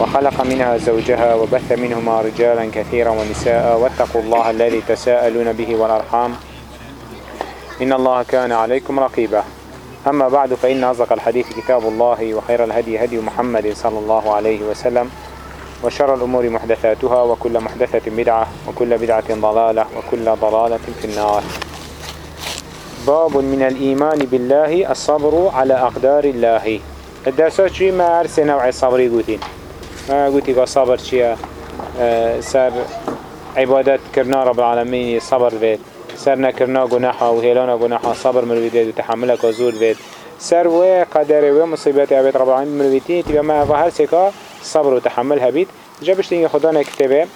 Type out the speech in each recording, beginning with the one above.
وخلق منها زوجها وبث منهما رجالا كثيرا ونساء. واتقوا الله الذي تساءلون به والأرحام. إن الله كان عليكم رقيبا. أما بعد فإن أصدق الحديث كتاب الله وخير الهدي هدي محمد صلى الله عليه وسلم وشر الأمور محدثاتها وكل محدثة بدعة وكل بدعة ضلالة وكل ضلالة في النار. باب من الإيمان بالله الصبر على أقدار الله. الدرسات ما أرسي نوع صبري قوتين قوتي قا صبر شيا آه سر عبادت كرنا رب العالمين صبر بيت سر نكرنا جناحا وهيلانا جناحا صبر مرويد بيت وتحملك وزور بيت سر و قدر و مصيبات عباد رب العالمين مرويتين تبا ما ظهر سكا صبر وتحملها بيت. جابش تنجي خدا نكتبه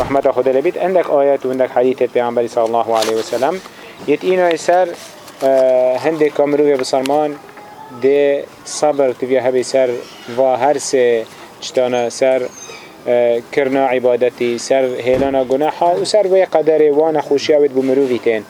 رحمة خدا لبيت عندك آيات وعندك حديث پیغمبر صلى الله عليه وسلم. يتئينو يسر آه هنده كامروية بسرمان ده صبر تبيه هبي سر. و هر سه چتانا سر کرنا عبادتی سر هیلانا گناحا و سر وی قدر وأنا خوشی اوید بمروفی تین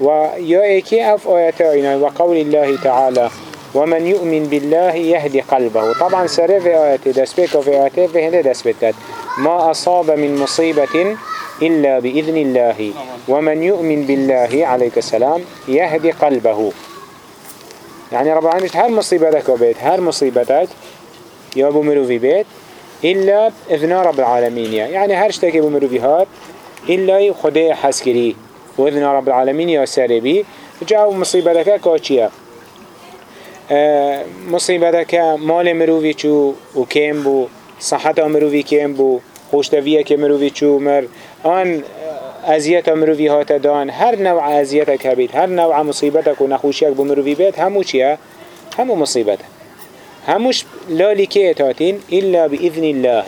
و یا ایکی اف آیت اینا و قول الله تعالى ومن يؤمن بالله يهدي قلبه. طبعا سر في آيات دسبك وفي آيات في هند دسبتت ما أصاب من مصيبة إلا بإذن الله. ومن يؤمن بالله عليك السلام يهدي قلبه. يعني رب العالمين هر مصيبتك وبيت هر مصيبتك یا بو مروفی بيت الا اذنا رب العالمین یعنی هر شتکی بو هات الا خدا حسكري کری رب اذنا رب العالمین یا سره بی جاو مصیبتکه کاچیه مال مروفی چو و کم بو صحت مروفی کم بو خوشتویه که مروفی چو مر آن اذیت مروی هات دان هر نوع اذیت کبید هر نوع مصیبت کو نخوشیک بمروی بیت همو چیه؟ همو مصیبته هموش لالی که اتاتین الا باذن الله.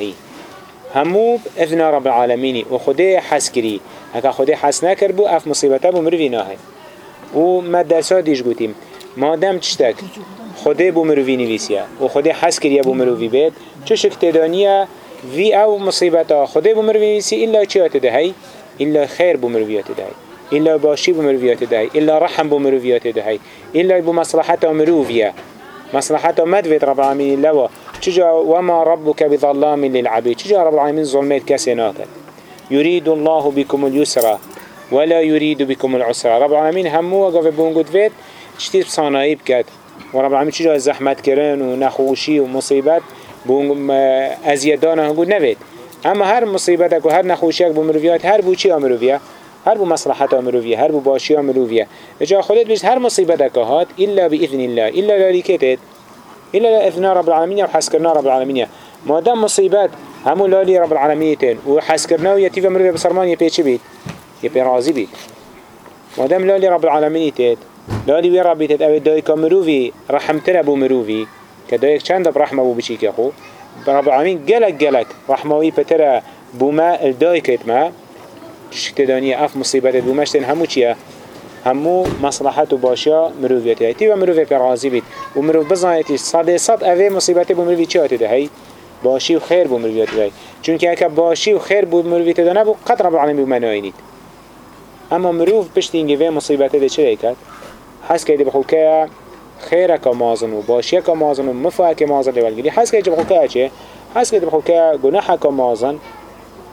همو اذن رب العالمینی و خدا حسکری، اگه خدا حس نکر بو اف مصیبته بو مروی ناهی. و ما درسا دیش گوتیم. مادم چشتک. خدا بو مروی نویسیه و خدا حس کریه بو مروی بید. چه شکتدانیه وی او مصیبتا. خدا بو مروی نویسی الا چیات دهی؟ الا خیر بو مرویات دهی. الا باشی بو مرویات دهی. الا رحم بو مرویات دهی. الا بو مصلحت مرویه مصلحة مدفت رب العالمين لوا. تجا وما ربك بظلام للعبيد؟ تجا رب العالمين ظلمات كسناك يريد الله بكم اليسرى ولا يريد بكم العسرى رب العالمين همو وقف بونقود فيت تشتير بصانايب كات ورب العالمين تجا زحمت كرن ونخوشي ومصيبات بونق أزيادانا هنقود نبيت اما هر مصیبتک و هر نخوشیک بو مروفیات هر بو چی مروفیه هر بو مصلحت مروفیه هر بو باشی مروفیه اجا خودت بیش هر مصیبتک هات الا بإذن الله الا لالیکتت. الا اذن رب العالمین و رب العالمین ما دام مصیبت همو لالی رب العالمین و حسکرنا و یتیف مروفیه بسرمان یه پیچ بید. یه پی راضی بید. ما لالی رب العالمین تن لالی وی ربی تت أو دایک مروفی رحمتر ابو مروفی که دایک چند برحمه بو بچی که خو؟ رب العالمين جلك جلك رحموي بترى بوما الدايكت ما. شتدانية أف مصيبة بومشتن همو چيا همو مصلحت و باشا مروفيته هاي تيبا مروفي پر راضي بيت و مروف بزانيتي صد صد اوه مصيبته بمروفي چياته ده هاي باشي و خير بمروفيته ده هاي چونك اكا باشي و خير بمروفيته ده نبو قد رب العالمين بمناينيت اما مروف بشتينجي في مصيبته ده چه هيكت حس كده بخوكا خيرك مازن وباشيك مازن ومفاك مازن لولگري حس كده بخوكا چه حس كده بخوكا گناحك مازن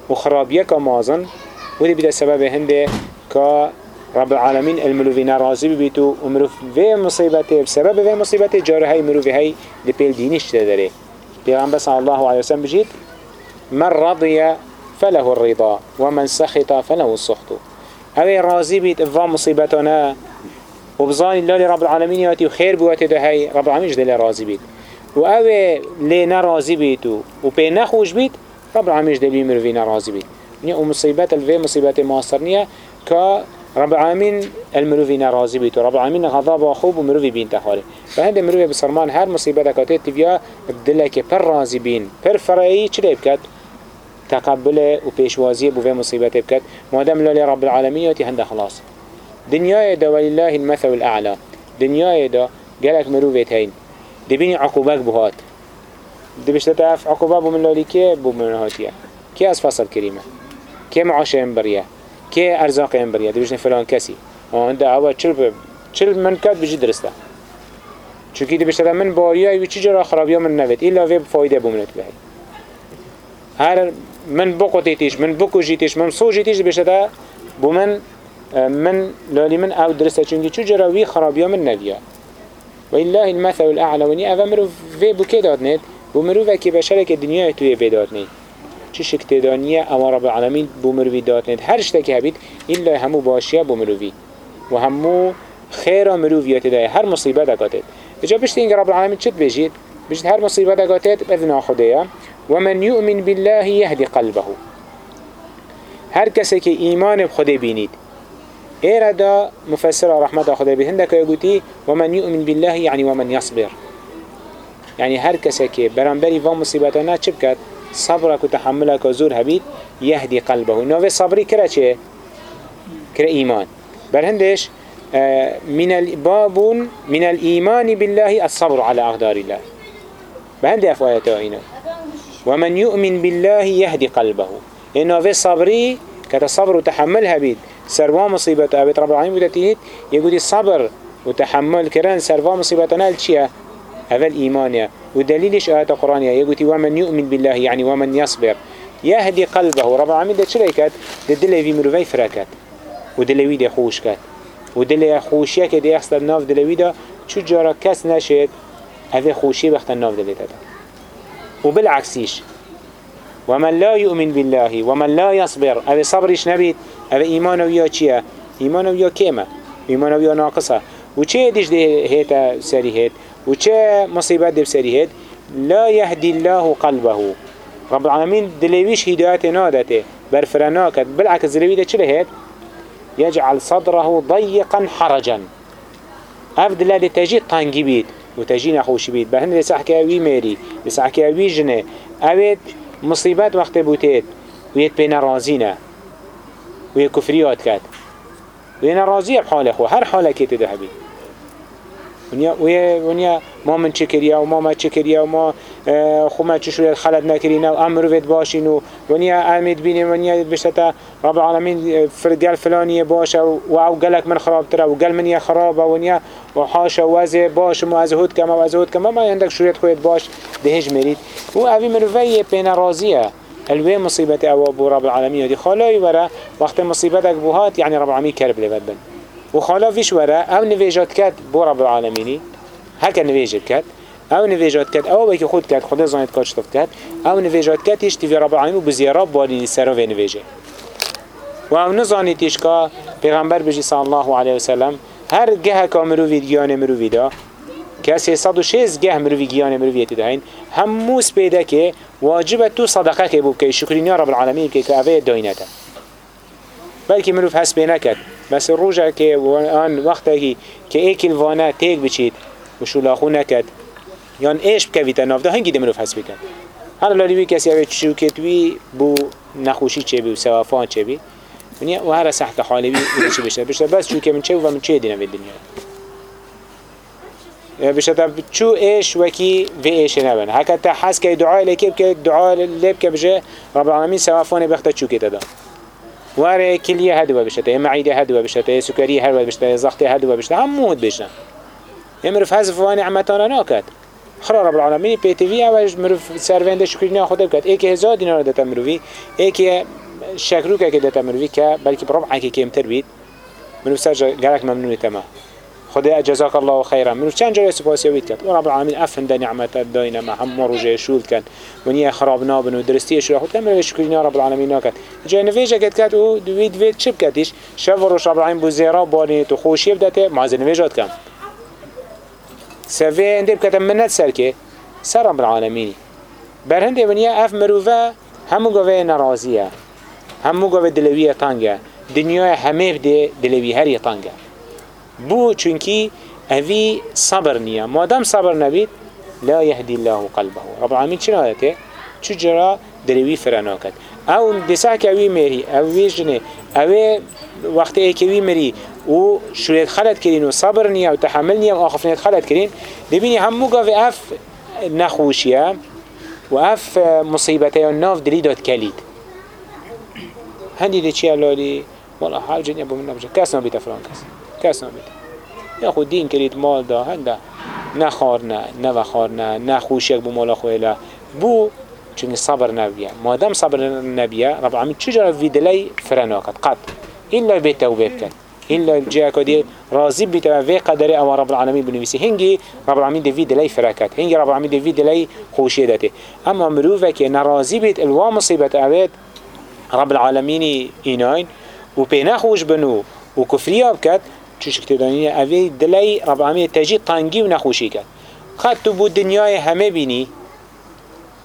وخرابيك مازن ودي بدا سبب هنده كا رب العالمين الملوفين راضي بيتو ومروف في مصيبته بسبب في مصيبته جاره هاي مروف هاي لبيل دينش تدري. بيغمبر صلى الله عليه وسلم بجيت من رضي فله الرضا ومن سخط فله السخط. هاي راضي بيت افا مصيبتنا وبظاني الله رب العالمين ياتي وخير بواتي ده هاي رب العالمين جدل راضي بيت. وأوي لينا راضي بيتو وبي نخوش بيت رب العالمين جدل مروفي نراضي بيت. نيا ومصيبات الفي مصيبات ماسترنية كا رب العالمين المروفي نراضي بيتو. رب العالمين غضب وخوب ومروفي بين تحالي فهند مروفي بسرمان هر مصيبات كاتت تبيا بدلك پر راضي بين. پر فرعي چلي بكت؟ تقبل و پیشوازی بو مصیبت بکد مادم لالی رب العالمین یاتی هنده خلاص. دنیای دا ولله المثل الأعلى. دنیای دا گلک مروفت هین دبینی عقوبک بهات دبشت تعرف عقوبه بو من لالی که؟ بو من هاتیه. که از فصل کریمه؟ که معاشه انبریه که ارزاق انبریه دبشت فلان کسی آن ده اول چل چل من کد بجی درسته چونکی دبشت من باریه و چی جرا خرابیه من نوید ایلا وی فایده بو منت بهی. هر من بقوتيتيش من بكوجيتيش من صوجيتيش بشتا بو من من لالي من أو درسته چونكي چو جراوي خرابيا من نبيا والله المثل الأعلى وني أفا مرو في بكي دادنت بو مرو وكي بشرك الدنيا توي في چه شكتدانية أما رب العالمين بو مروي دادنت هر شتك هبيت إلا همو باشيا بو مروي وهمو خير مروفيات ده هر مصيبة دقاتت اجا بشت إنك رب العالمين چت بجيت بشت هر مصيبة دقاتت بإذن خديا ومن يؤمن بالله يهدي قلبه. هر کسی که ایمان بخدا بینید. ایره دا مفسر رحمت خدا بید که یگوتی ومن يؤمن بالله يعني ومن يصبر يعني هر کسی که برانبری و مصیبتانه چه بکد؟ صبرك و تحملك و زور هبید يهدي قلبه. نوه صبری کرا چه؟ کرا ایمان بر هندش من الباب من الإيمان بالله الصبر على أقدار الله. بهندي أفوايته هنا. ومن يؤمن بالله يهدي قلبه. إنه صبري كتصبر وتحملها بيد سروا مصيبة أبيت رب العالمين بدأتيهت يقول الصبر وتحمل كران سروا مصيبتنا الشيء هذا الإيمان. ودليلش آيات القرآن يقول ومن يؤمن بالله يعني ومن يصبر. يهدي قلبه. رب العالمين ده شريكات ده دلي في مروفي فركات ودلوي ده خوش كات. ودلي خوشية كده يخصد الناف دلوي ده شو جارا كس نشد هذا خوشي بخت الناف دلي ده وبالعكسيش ومن لا يؤمن بالله ومن لا يصبر أبي صبرش نبيت. أبي إيمانه ويا چيه إيمانه ويا كيمة إيمانه ويا ناقصة. وچه ديش ده هيتا سري هيت وچه مصيبات ده سري هيت لا يهدي الله قلبه. رب العالمين دلويش هداية نادته برفرناكت بالعكس دلوي ده هيت يجعل صدره ضيقا حرجا. أفضل ده تجي طانجي بيت وتجينا خوش بيت بهن لسحكي أوي ميري لسحكي أوي جنه. أويت مصيبات وقت بوتيت ويت بين رازينا ويت كفريات كات وين راضية بحال أخوة هر حالة كي ونیا ونیا ما من چکریا و ما ما چکریا و ما خو ما چشوریت خلط نکرین و أمر وید باشین و ونیا امید بینیم ونیا بشتا رب العالمین فرقال فلانی باشه و أو قلق من خراب تره و قل من یا خرابه ونیا و حاش وزه باش و از هود کما و از هود کما ما عندك شوریت خوید باش دهج مرید و اوی مروفی پین راضیه الوی مصیبت أو رب العالمین دی خالای وره وقت مصیبت اک بوهات یعنی رب العالمین کرب لبد و ویش وره أو نویجات کد بو رب العالمینی. هکا نویجت کد أو نویجات کد أو بکی خود کد خود زانید کد شتف کد أو نویجات کد هیچ تیوی رب العالمین و بزیراب بالی سر و نویجه. و أو نزانید هیچ که پیغمبر بجی صلی الله علیه وسلم هر گه که مروی گیان مروی دا که سیصد و شیز گه مروی گیان مروی دهین هموس پیدا که واجب تو صدقه که بو که شکرینی رب العالمین که که اوه داینته بلکه مروف بی نکد بس روژه که آن وقتی که ایکل وانه تیک بچید و شولاخو نکد. یان ایش بکویت نافده هنگی ده مروف هست بکن. هر لالی بی کسی اوه چوکت وی بو نخوشی چه بی و سوافان چه بی. و هر سحت حالی بی و چی بشه بشه بس چوکه من چه و من چه دینم دنیا. بشه تا چو ایش وکی و ایش نبن. هکا تا حس که دعای لکه که دعای لب که بشه رب العالمین سوافان بخت چوکه تدا واره کلیه هدوه بشته معیده هدوه بشته سکری هدوه بشته زخت هدوه بشته هم مود بشن مرف حذف و نعمتانا ناکد. خرا رب العالمین پی وی اوش مرف سرونده شکری نه خود بکد. ایک هزار دینار دتا مروی ایک شکرو که دتا مروی که بلکه بربع که کمتر بید. مرف سر گرک ممنون تمام. خدا جزاك الله خيرا من چند جای سپاسی وید کرد. و رب العالمین دا نعمت داینا ما هم روزه شول کن و نیا خراب نابن و درستی شو خود. کم شکری رب العالمین نکرد جای نویجه کد کد و دوید وید چپ کدیش شب و رب العالمین بو زیرا بانی تو خوشی بدته مازن نویجات کم. سوی انده بکتم منت سر که سر رب العالمینی. بر هنده ونیا اف مروفه همو گوه نرازیه. همو گوه دلویه تانگه. دنیای همه بده دلوی هری تانگه. بو چونکی اوی صبر نیه مادام صبر نبید لا يهدي الله قلبه. رب العالمين چرا آياته چجرا دلوي فرناكت أو دسا كوي مري أو ويجنه أو وقت ايكوي مري و شريت خلط كرين و صبر نيا و تحمل نيا و آخف نيت خلط كرين دبيني همو قاف اف نخوشيا و اف مصيبتي و ناف دلي داد كليد هندي دي چي اللالي والله حال جن يبو من نبجا كاس نبيتا فلان كاس كاس نبيتا ياخو دين كريد مال دا هنده نخارنا نوخارنا نخوشيك بو مالا خويلا بو چون صبر نبيه مادام صبر نبيه رب العالمين چجرا في دلي فرناكت قط إلا بيت توبه بكت إلا جاء كدي راضي في قدر أو رب العالمين بنفسه هنجي رب العالمين دي في دلي فركت هنجي رب العالمين دي في دلي خوشيدته أما مروفه كي نرازي بيت الوا مصيبة أبد رب العالمين إيناين وبينا خوش بنو وكفريا بكت چوش كتدانية أبي دلي رب العالمين تجي طنجي ونخوشي كت خدت بو دنياي همه بيني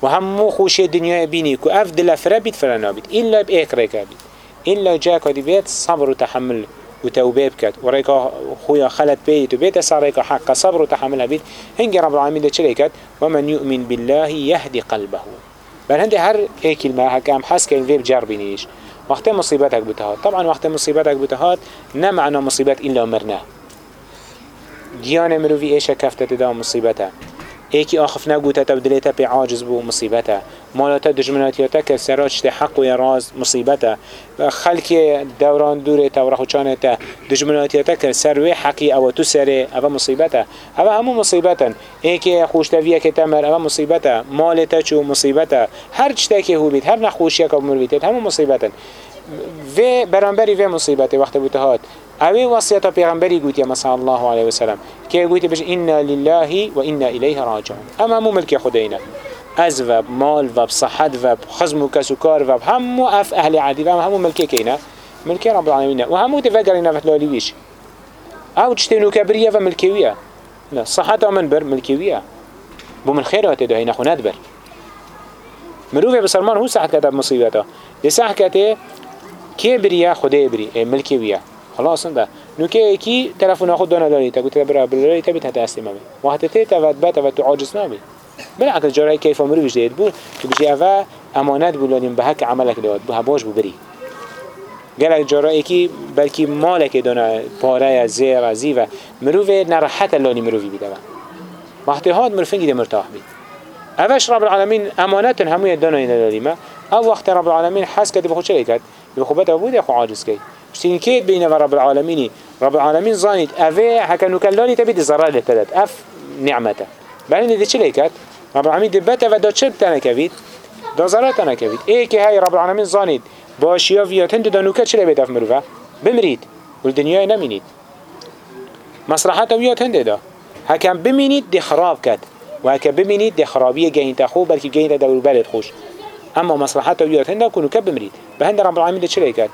و همو خوشی دنیا بینی که اف دل فرا بید فرا نابید. إلا بإيك ريكا بید إلا جا كدي بيت صبر وتحمل وتوبه بكت وريكا خويا خلت بيت وبيت ساريكا حق صبر وتحمل بيت هنجي رب العالمين ده چليكت ومن يؤمن بالله يهدي قلبه. بل هندي هر اي كلمة هكام حس كين فيب جربينيش وقت مصيبتك بتهات. طبعا وقت مصيبتك بتهات نمعنا مصيبت إلا مرنا ديانة مروفي ايشا كفتت دا مصيبتها ایکی آخف نگوته تا بدلیتا پی عاجز بو مصیبته مالاتا دجمناتیاتا که سراج ته حق و راز مصیبته خلک دوران دوره تا ورخو چانتا دجمناتیاتا که سروی حقی أو تو سره أو مصیبته أو همو مصیبتن ایکی خوشتویه که تمر أو مصیبته مالتا چو مصیبته هر چتا که هو بید هر نخوشیه که مرویتت همو مصیبتن و برانبری و مصیبت وقت بوتهات اوی وصیت پیغمبری گوتی مثلا الله علیه وسلم که گوتی بش إنا لله و أنا الیه راجعون. اما مو ملک خداینا از و مال و صحت و خزم و کس و کار و همو اف أهل عادی و همو ملک کینا ملک رب العالمین و همو تفکر نفت لالیویش أو تشتینو کبریه و ملکیویه. صحت من بر ملکیویه. بو من خیرات ده هینا خونت بر. مروفه بسرمان هو ساعت كتب مصيبته لساعت كتب کی بریا خدا بری؟ ملکی ویا خلاص ده نکه ای کی تلفن خود دانه داری تا گوت برا برای تا بیت هتاسی مبی وقت تی تا ود بات و تو عاجز نمی بالعکس بله، جرای کیف امر بیش دید بود تو بجی اوا امانت بولانیم به هک عملک داد. به هباش ببری گلک جورایی کی بلکی مالک دانه پاره زیر زی و مروه نرحت لانی مروی بیده وقتی هاد مرفنگی ده مرتاح بید. اوش رب العالمین امانت هموی دانه نداریم. او وقت رب العالمین حس کده بخود چه کرد؟ بخوبت بود یا خو عاجز کی شتين كيد بين رب العالمين؟ رب العالمين زانيت أفي حكا نكلاني تبي الزرار لتلت أف نعمته. بعدين دي چليكت رب العالمين دبته و دا چل تنه كبيت؟ دا زرار تنه كبيت. إيه كي هاي رب العالمين زانيت. باشيا فيات هند دا نوكت چلي بيت اف مروفه بمريد والدنيا نمينيد مصلحته ويات هند دا. هكا بمينيد دي خراب كت وهكا بمينيد دي خرابية جاين تخو بلكي جاين دور بلد خوش. أما مصلحته ويات هند كونو كب مريد بهند رب العالمين ده چلي كات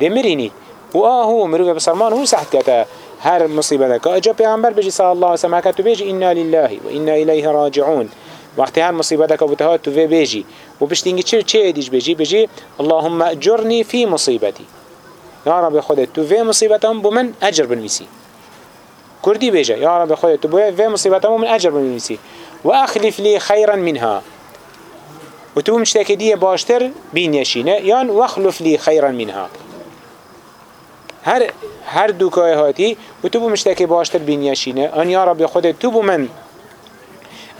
ده و آه هو مروه بسرمان هو سحت كتا هر مصيبه ذاك. أجا پیغمبر بجي صلى الله عليه وسلم كتو بيجي إنا لله وأنا إليه راجعون. وقت هر مصيبه ذاك بتهات تو بيجي. وبشتينجي چه چه ديش بيجي بيجي اللهم أجرني في مصيبتي. يا رب خودت تو في مصيبتهم بمن أجر بنويسي كردي بيجي يا رب خودت تو في مصيبتهم بمن أجر بنويسي وأخلف لي خيرا منها. و تو مشتاك دي باشتر بين يشينه يان واخلف لي خيرا منها. هر هر دوكاي هاتي و تو مشتاك باشتر بين يشينه ان يا رب خود تو من.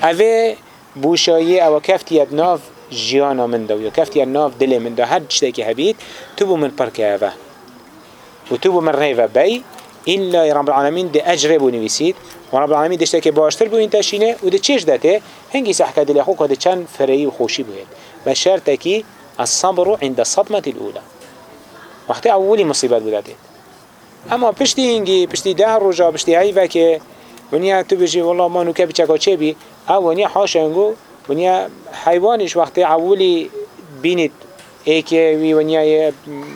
اوه بوشایی او کفتی ناف جیانا من دو یا کفتی ناف دل من دو هر چتاکی هبید تو من پرکه اوه. و تو من ریوه بی. إلا رب العالمين دي أجر بو و رب العالمین دشته که باشتر بوین تشینه و ده چش دته هنگی سحکه دل خوک ده چند فرهی و خوشی بوید و شرط کی الصبر عند صدمت الاولى وقتی اولی مصیبت بوده. اما پشتی اینگی پشتی ده روزا پشتی هیوا که ونیا تو بجی والله ما نوکه بچکا چه بی؟ او ونیا حاشنگو ونیا حیوانش وقتی اولی بینید ای که وی ونیا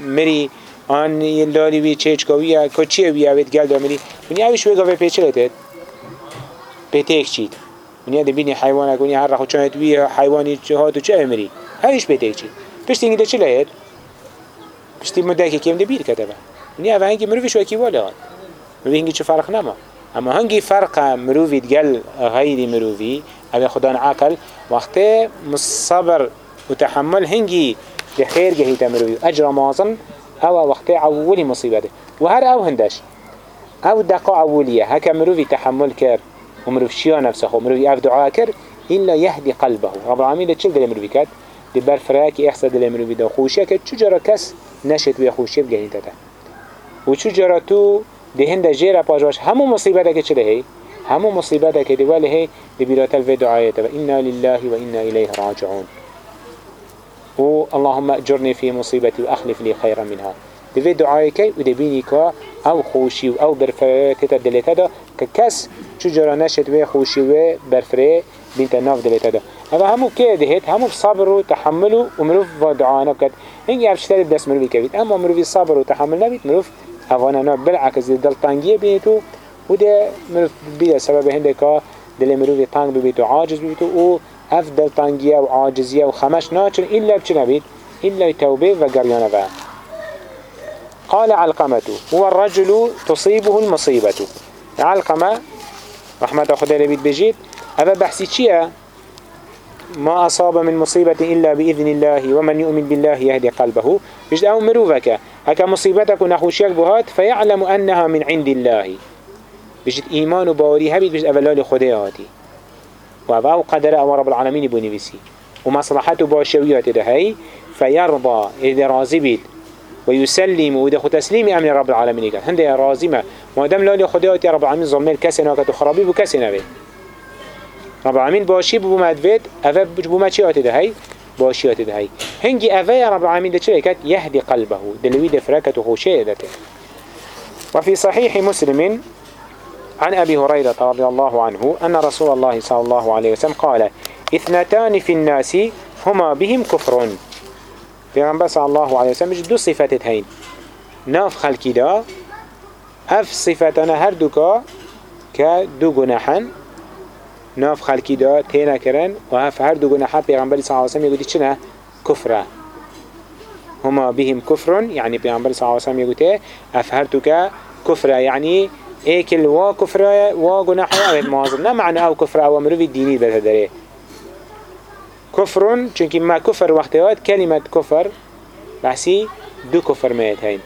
مری آن یه لالی وی چه چکاویه کچی وی اوید گل دامری ونیا اویش وی گاوه پیچه لتید پیتیک چید ونیا دی بینی حیوانک ونیا هر رخو چانت وی حیوانی چه هاتو چه امری اویش پیتیک چید پشتی اینگه ده چه لید پشتی مده که کم ده بیر کتبه ونیا اوه هنگی مروفی شوکی والی هات مروفی هنگی چه فرق نما؟ أما هنگی فرق مروفی دگل غیری مروفی اوه خدا عقل وقتی مصبر وتحمل هنگی ده خير جهيت مروي أجر مازن أو وقت أولي مصيبته وهر أو هندش أو دقاء أولية. هكا مروي تحمل كر ومروي شيا نفسه ومروي أف دعاء كر إلا يهدي قلبه. رب العالمين ده چل دل مروي كات دي برفراك إحسا دل مروي ده خوشيا كت چو جرا كس نشت بي خوشيا بجهيتته وچو جرا تو ده هند جيرا باجواش همو مصيبته كت چله هي همو مصيبته كت وله هي دي بيرات الفي دعايته إنا لله وإنا إليه راجعون. و اللهم أجرني في مصيبتي وأخلف لي خيرا منها. دفي دعاي كي ودبيني كا أو خوشي أو برفره تتا دلتا دا ككس چجرا نشت و خوشي و برفره بنت ناف دلتا دا. هذا همو كي دهت همو صبر و تحمل و مروف و دعانا بكت. هنگي افشتر دست مروفي كبيت. أما مروفي صبر و تحمل نبيت مروف اوانا نا بالعكس دلتانگية بيتو و ده مروف بيدا سبب هنده دل مروفي تانگ بيتو عاجز بيتو و افضل تانگیه و عاجزیه و خمش ناچن إلا بچه نبید إلا توبة و گریانه و قال علقمة هو الرجل تصيبه المصيبة. علقمة رحمة خدا لبيت بجيت. هذا بحثي چيه ما أصاب من مصيبة إلا بإذن الله ومن يؤمن بالله يهدي قلبه. بجد أو مروفك هكا مصيبتك ونخوشيك بهات فيعلم أنها من عند الله. بجد إيمان باوري هبيت بجد أولال خدياتي و أو قدر أو رب العالمين بوني بسي ومصلحته باشويات ده هي فيرضى إذا راضي بيت. ويسلم وإذا خو تسليم أمر رب العالمين. كان هنده راضي ما دام لا خديات رب العالمين كسنا كتو خرابي بكسنا به رب العالمين باشي بو مدفد أفا بو ما چيات ده هي باشيات ده هي هنجي أفا رب العالمين ده چلي يهدي قلبه دلوي دفركة خوشيه دته وفي صحيح مسلم عن أبي هريرة رضي الله عنه أن رسول الله صلى الله عليه وسلم قال اثنتان في الناس هما بهم كفر پیغمبر صلى الله عليه وسلم دو صفات هين ناف خلقی دا اف صفتنا هر دوكا كدو گناحن ناف خلقی دا تینا کرن و اف هر دو گناحا پیغمبر صلى الله عليه وسلم يقول چنه هما بهم كفر يعني پیغمبر صلى الله عليه وسلم يقول اف هر دوكا كفره يعني ايكل وا كفر وا جناح اوه معظم نه معنى أو كفر أو مروي ديني بتدري كفر چونك ما كفر وقتوات كلمة كفر بحسي دو كفر ما هين.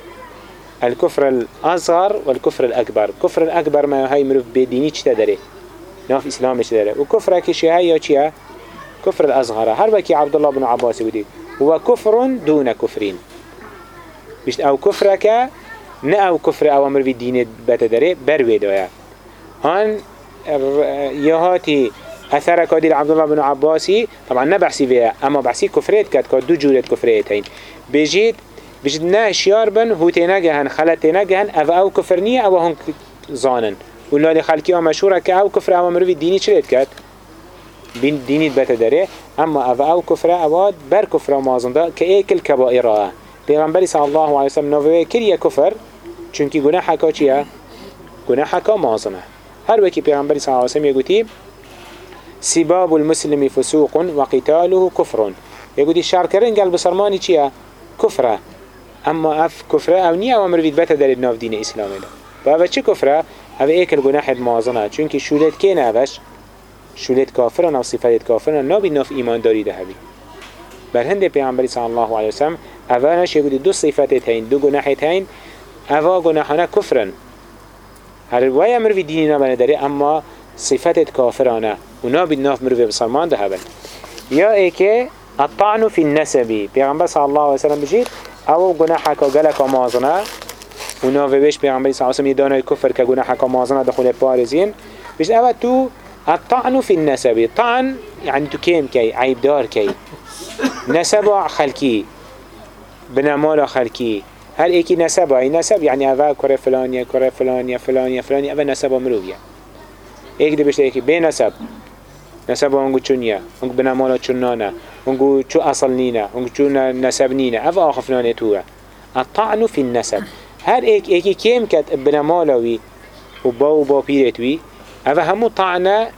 الكفر الأصغر والكفر الأكبر. كفر الأكبر ما هاي مروف بديني چه تدري ناف إسلام چه تدري وكفر كشي هاي يا چيا؟ كفر الأصغر. هر بكي عبد الله بن عباس ودي هو كفر دون كفرين. بيشت أو كفرك نه أو کفر أو أمر وی دین بتدره بروی دایا هان یهاتی اثر کادی عبدالله بن عباسی طبعا بحثی ویا اما بحثی کفریت کد که دو جورت کفریت هین بجید بجید نه شیار بن هوتی نگهن خلط نگهن أو أو کفر نیه أو هن زانن. ولالی خلقی ها مشهوره که أو کفر أو مروی دینی چلیت کد بین دینیت بتدره اما أو أو کفر أو بر کفر مازنده که ایکل کبائره پیغمبری صلی الله علیه وسلم نووی کریه کفر چونکی گناه حکا چیه؟ گناه حکا مازنه. هر وکی پیغمبری صلی الله علیه وسلم یگوتی سباب المسلم فسوق وقتاله كفر. يقولي شعر كرين قال بسرماني چيا؟ كفرة. أما أف كفرة أو نيا وأمر بيت بتا دارد ناف دين إسلام ده فاوه چه كفرة؟ أو ايك الگناح مازنه. چونك شولت كين اوش شولت كافرن أو صفات كافرن. نابي ناف ايمان داري ده هبي بل هنده پیغمبری صلی الله علیه وسلم اولش يقول دو صفات هين دو گناح هين اوا گناهانه کفرن. هر وای أمر وی دینی نبنه اما صفت کافرانه. و نابید ناف مروی بسلمان ده هبن یا ایکه الطعن في النسبی پیغمبر صلی الله وسلم بجید أو گناه حکا گلک مازنه و ناوی بیش پیغمبر صلی الله علیه وسلم که دخول پارزین بجید أو تو الطعن في النسب طعن يعني تو كيم كي عيب دار كي نسب خلقي بنمال خلقي هر ایکی نسب های نسب یعنی اول کره فلانیه کره فلانیه فلانیه فلانیه اول نسب مرویه ایک دی بشته ایکی به نسب اونگو چونیه؟ اونگو بنامالا چونانه اونگو چو اصل نینه. اونگو چو نسب نینه. اول آخف فلانیه توه. الطعن في النسب. هر ایک ایکی کم کت بنامالاوی و با و با پیرتوی اول همو طعنه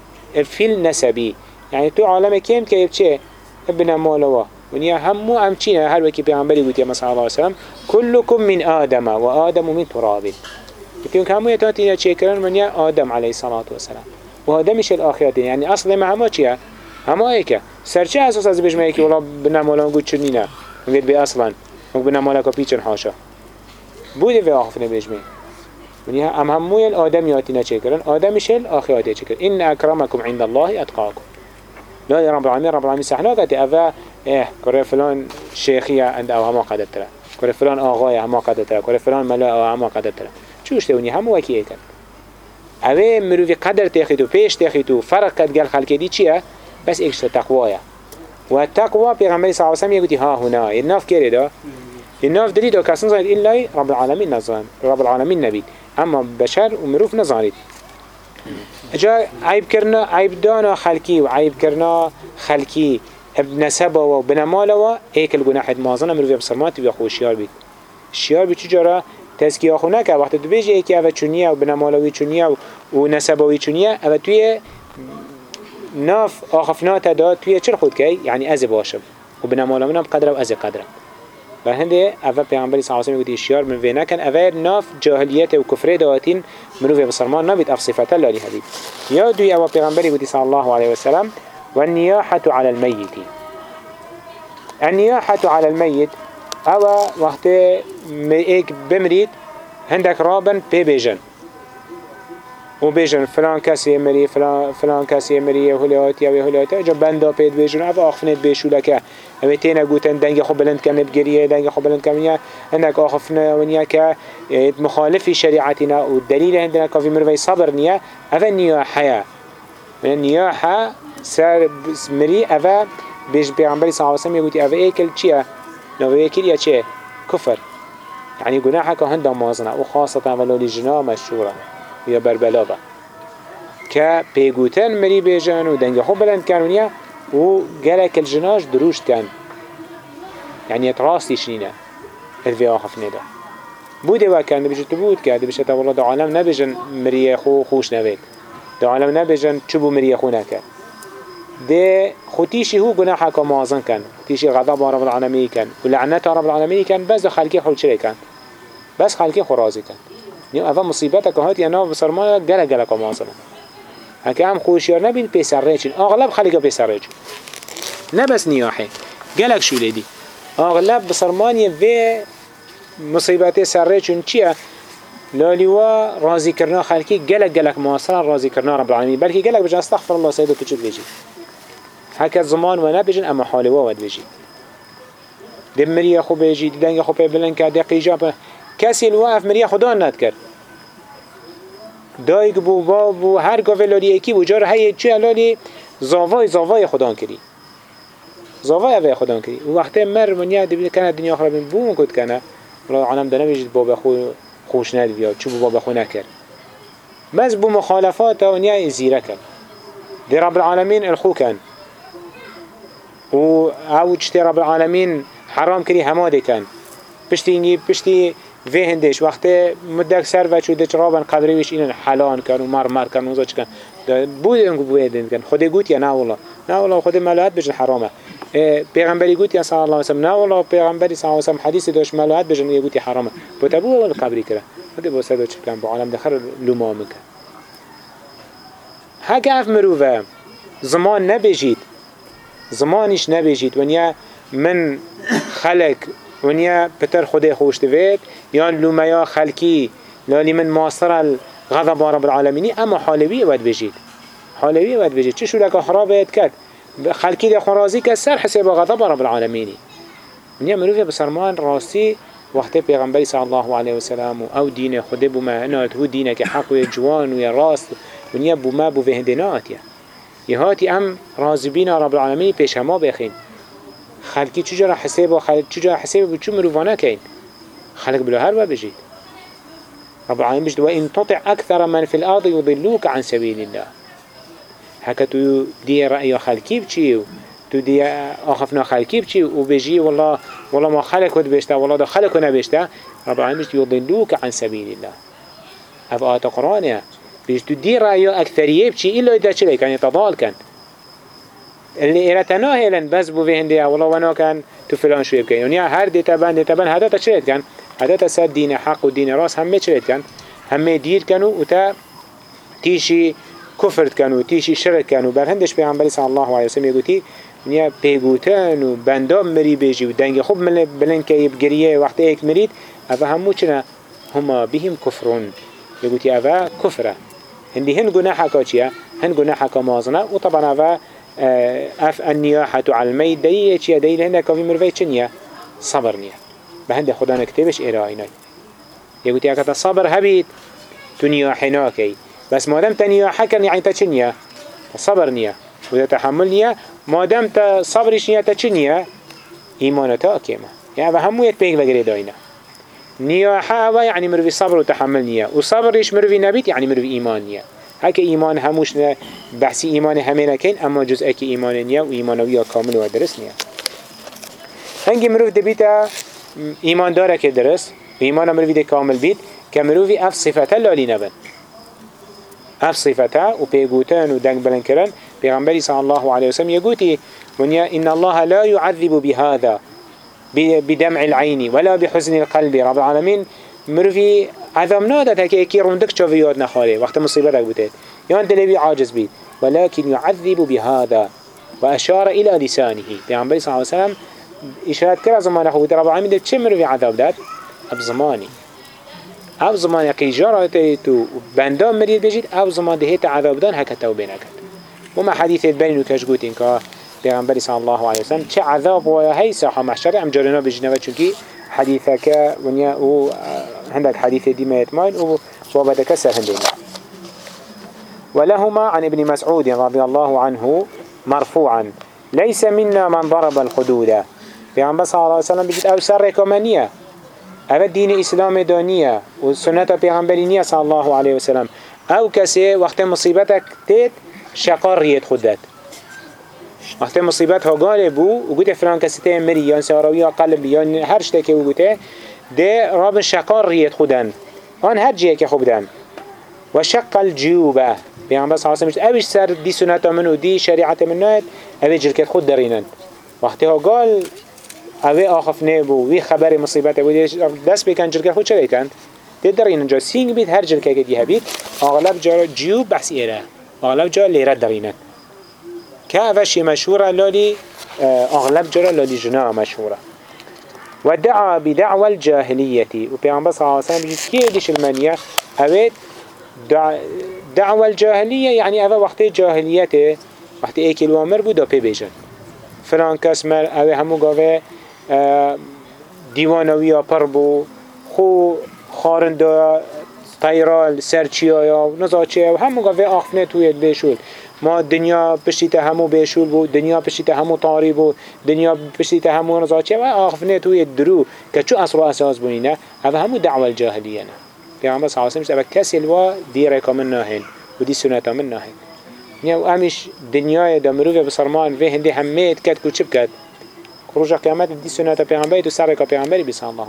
في النسبی. يعني تو عالم كيم كيف چه؟ ابن مالوا ونيا همو ام چينا هر وكي پیغمبری گوتي ما صلى الله وسلم كلكم من آدم وآدم من تراب. يمكن كامو يتاتينا چه کرن ونيا آدم عليه الصلاة والسلام. و هذا میشه الاخیاته یعنی اصل ما همه چیه؟ همه ای که. سرچه اساس از بجمه ای که ولا بنامالان گود چون نینه مگید بی اصلا مگ بنامالا که پیچن حاشا. بوده به آخفنه بجمه یعنی هم هموی الادمیاتی نچه کرن آدمیشه الاخیاته چه کرن این اکرمکم عند الله اتقاکم. لا رب العالمين رب العالمين سحنا قد أفا إيه كره فلان شيخية عند أو هما قدرت له كره فلان آغاية هما قدرت له كره فلان ملا أو هما قدرت له شو اشتوني هم وكيه كان اوه مروفي قدر تخيتو پیش تخيتو فرق قد قال خلقه دي چيه بس اكشت تقوايا والتقوى پیغمبر صلى الله عليه وسلم يقول ها هنا الناف دا الناف دليل دا كسن زايد إلا رب العالمين نظام رب العالمين نبيد اما بشر ومروف نظانيد جا عيب كرنا عيب دانا خلقي وعيب كرنا خلقي بنسبه وبنماله هيك الجناح مازنا مروف بصرمات بيخو شيار بيت شيار بيت شجرة تزكیه خو نکه وقت تو بیجی یکی اوه چونیه و بنمالوی چونیه و, و نسبوی چونیه اوه توی ناف آخفنات دا توی چر خود که؟ یعنی از باشم. و بنمالوی نم قدره و از قدره و هنده اوه پیغمبری صلی اللہ علیہ وسلم اشیار من وی نکن. اوه ناف جاهلیت و کفر دواتین مروف بسرمان نبید اف صفت الله هدید یا دوی اوه پیغمبری بودی صلی الله علیه وسلم والنياحة على الميت النياحة على الميت أو وقت ایک بمرید هندك رابن بي بيجن و بيجن فلان كسي مري فلان فلان كسي مري هولياتي أو هولياتي اجا بندا بيد بيجن أو اخفنت بيشو لك أو تينا گوتن دنگ خو بلند كم بگريه دنگ خو بلند كم هندك اخفنا ونيا ك مخالف شريعتنا والدليل عندنا كافي مروي صبر نيا أو من النياحة سر مري أو بيج بيعنبري صلى الله عليه وسلم أو ايكل چيا نوه كريا چه؟ كفر يعني یعنی جناحك هندا مازنا وخاصة ولو لجنا مشهورة ويا بربلابا پیگوتن بيغوتن بیجن بيجان ودنجا خوب بلند كانونيا و جلك الجناش دروش كان يعني یعنی تراستي شنينا الفي آخف ندا بوده وكان دبجه تبود كا دبجه تا والله دا نبیجن نبجن مريخو خوش نوید، دعالم نبیجن نبجن چبو مريخو نكت ده خوتيشي هو جناحك مازن كان تيشي غضب رب العالمين كان ولعنة رب العالمين كان بس خلقي حول شري كان بس خلقي خرازي كان نيو أفا مصيبتك هات يا ناف بسرما جلا جلا كمازنا هكا هم خوشيار نبين بيسرچن أغلب خلقا بيسرچن نبس نياحي جلك شو لدي أغلب بسرمانية في مصيبتي سرچن چيا لاليوا راضي كرنا خلقي جلك جلك مواصلا راضي كرنا رب العالمين بلكي جلك بجان استغفر الله سيدو كتشد بيجي هكا زمان ونبجن أما حالي واد بيجي دم مريا خو بيجي دنگ خو بلن كده قيجاب کسی الواف مریا خدا ند کرد. دایگ بو با بو هر گاوه لالی یکی بو جار هی چه لالی؟ زاوای زاوای خدا کری. زاوای اوه خدا کری. و وقتی مر منیا دبی کنه دنیا خراب بو مکد کنه. ولی عالم دنه بیجید بابا خو خوش ند یا چو بو بابا خو نکرد. بس بو مخالفات و نیا زیره کن دی رب العالمین الخو کن. و او چتی رب العالمین حرام کری همه دی کن پشتی اینگی پشتی في هندش وقت مدك سر و چوده چرابن قبری ویش این حلان کن و مرمر کن و زاچ کن بود اینگو بویدن کن خود گوت یا نه والله نه والله خود ملوحت بجن حرامه پیغمبری گوت یا صلی الله علیه وسلم. نه والله پیغمبری صلی الله علیه وسلم حدیث داشت ملوحت بجن یه گوتی حرامه بوت ابو اول قبری کرد خود با سد چ کن با عالم دخر لوما مکن هک اف مروه زمان نبیجید زمانش نبیجید ونیا من خلق ونیا پتر خود خوش دوید یا لومیا خلکی لالی من ماصر الغضب رب العالمینی. اما حالوی ود بجید. حالوی ود بجید. چه شو لکه خرابت کرد؟ خلکی ده خرازی که سر حساب غضب رب العالمینی. ونیا مروفه بسرمان راستی وقت پیغمبری صلی الله علیه و سلم أو دین خود بما انات هو دینه که حق و جوان و راست. ونیا بو وهندنات یه هاتی ام رازبین رب العالمین پیش هما بخین. خلقی چجورا حساب و خلق چجورا حساب و چو مروفانه کین؟ خلق بلو هر بجید. رب العالمين بجد وإن تطع أكثر من في الأرض يضلوك عن سبيل الله. هكا تو دي رأي خلقي بچي تو دي آخفنا خلقي بچي وبجي والله والله ما خلق ود بيشتا والله دا خلق نبيشتا رب العالمين بجد يضلوك عن سبيل الله. أف آيات قرآنها بجد تو دي رأي أكثرية بچي إلا إذا چلي كان يتضال كان اللي إيرتنا هيلن بس بو هندي والله وأنا كان تو فلان شو يبكي يعني هر دي تبان دي تبان هذا تشريت كان هذا تسد دين حق ودين راس هم تشريت كان هم دير كانوا وتا تيشي كفرت كانوا تيشي شرك كانوا برهندش بيغمبري صلى الله عليه وسلم يقولي نیا پیگوتن و بندام مری بیجی و دنگ خوب بلن که یبگریه وقت ایک مرید اوه همو چنه هما بهم كفرون يقولي أفا كفرة هندي هن جناحك كاتشيا هن جناحك مازنا وطبعا أفا آه، أف النياحة على الميت دي چيا دي لهنا كافي مرفي چنيا صبر نيا. بهند خدا نكتبش إرائينا يقولي أكتا صبر هبيت تنياحناكي بس ما دام تنياحكا يعني تچنيا صبر نيا. وده تحمل نيا ما دام تصبرش نيا تچنيا إيمانتا أكيما يعني همو يك بيك بگري داينا نياحة و يعني مروي صبر وتحمل نيا وصبرش مروي نبيت يعني مروي إيمان نيا هكا إيمان هموش بحثي إيمان همينة كين أما جزء إيمان نيا وإيمانوية كامل ودرس نيا هنگي مروي دبيتا إيمان داره كدرس وإيمان مروي دي كامل بيت كمروي أف صفتا لالي نبن. أف صفتا وبيقوتان ودنگ بلن كرن بيغنبري صلى الله عليه وسلم يقولي ونيا إن الله لا يعذب بهذا. بدمع العين ولا بحزن القلب رب العالمين مروفي عذاب نادت هكي اكي روندك شوفيات نخالي وقت مصيبتك بتات يان دلبي عاجز بيت ولكن يعذب بهذا وأشار إلى لسانه. بيعنبري صلى الله عليه وسلم إشارات كرا زمان أخوة رب العالمين ده مروفي عذاب دات أب زماني أب زمان يقي جارته بندام مريد بجيت أب زمان دهيت عذاب دان هكا توبينك وما حديث بين وكشقوت إنكا پیغمبری صلی الله علیه وسلم چه عذاب و هی ساحه محشر ام جرنا بجنبه چونکی حديثك ونيا و عندك حديث ديمات ماين وبدك سر هندينا ولهما عن ابن مسعود رضي الله عنه مرفوعا ليس منا من ضرب الخدود. پیغمبر صلى الله عليه وسلم بجد أو سر ركمانية أو دين اسلام دانية وسنة پیغمبرينية صلى الله عليه وسلم. آو كسي وقت مصيبتك تيت شقار ريت خدت وقتی مصیبت ها گاله بو و گوته فلان کسی ته مری یا یا قلب یا هر شته که گوته ده راب شقار ریت خودن. آن هر جیه که خوب دن. و شق الجیوبه بیان بس حاصل میشه اوش سر دی سنت من و دی شریعت من نهد اوی جلکت خود درینن. وقتی ها گال اوی آخف نبو وی خبر مصیبت بو دست بکن جلکت خود چه بیکن؟ ده درینن جا. سینگ بید هر جلکه که دیه بید اغلب جا جیوب بحث ایره. اغلب جا لیره درینن. كأفشي مشهورة لولي آه، أغلب جرى لولي جناة مشهورة. ودعا بدعوى الجاهلية. وبيعنبا صلى الله عليه وسلم بيجي كيه ديش المانية أويت دعوى الجاهلية يعني أفا وقت جاهليته وقت إيكي الوامر بودا بي بيجن. فلان كاس مر أوي همو قاوه آه، ديوانوية پربو خو خارندا طيرال سرچيايا نزاچيا همو قاوه آخنه تويت بيشول ما دنیا پشتی همو بشول بود دنیا پشتی همو طاری بود دنیا پشتی همو رضاچه و آخفنه توی درو که چو اصر و اساس بونینه اوه همو دعوه الجاهلیه نه. پیغمبر صلی الله علیه و کسی الوا دیره من ناهن و دی سنت من ناهن نیا و امش دنیای دمرو و بسرمان و هندی همید کد کو چپ کد خروج قیامت دی سنت پیغمبر تو سر پیغمبری بی صلی الله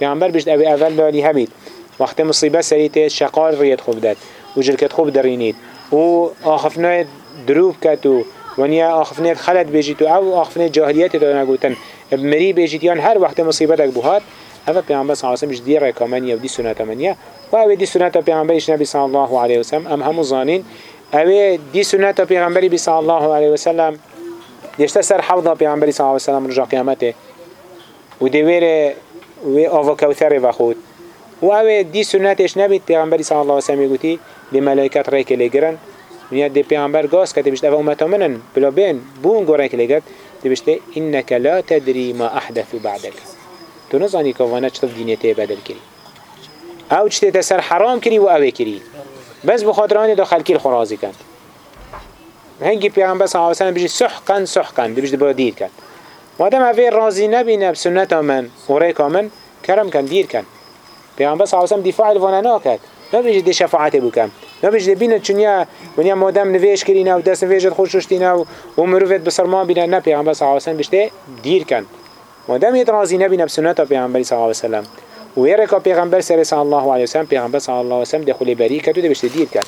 علیه بجد اوی اول بالی همید وقت مصیبه سریت شقال ریت خوب داد. و خوب درینید. و آخفنای دروب کت و ونیا آخفنای خلط بجید و او آخفنای جاهلیت دو نگوتن. مری بجید یان هر وقت مصیبت اک بوهات هذا پیامبر صلی الله علیه و سلم دی رکامنیه و دی سنت منیه و او دی سنت پیامبرش نبی صلی الله علیه و سلم ام همو زانین. او دی سنت پیامبری صلی الله علیه و سلم دیشته سر حوض پیامبری صلی الله علیه و سلم رجا قیامته. و دیویر و آوا و خود و او دی سنتش نبید پیامبری صلی الله علیه و سلم گویی دی ملائکت ریک لگرن میاد دی پیامبر گاز که بیشتر و امت منن. بلا بین بون گورن که لگرد دی بیشتر انک لا تدری ما احدث بعدك تو نزانی که وانا چطور دینیته بدل کری. او چطور تسر حرام کری و اوه کری. بس بخاطرانی دا خلکی الخرازی کن هنگی پیامبر صلی الله علیه و سلم بیشتر سحقا سحقا. دی بیشتر برا دیر کن مادم اوه راضی نبینه بسنت من و ریک من کرم کن دیر کن. پیامبر صلی الله سلم دفاع الوانا ناکد نبیجی دی شفاعت بکم نبیجی بینه چونیا ونیا مادم نویش کرینه و دست نویشت خوششتینه و مروفت بسر ما بینه نه پیغمبر صلی الله علیه و بشته دیر کن مادم یه رازی نبینه بسنت پیغمبر صلی الله علیه و و یه پیغمبر سر صلی الله علیه و سلم پیغمبر صلی الله علیه و دخول بری کرد و بشته دیر کن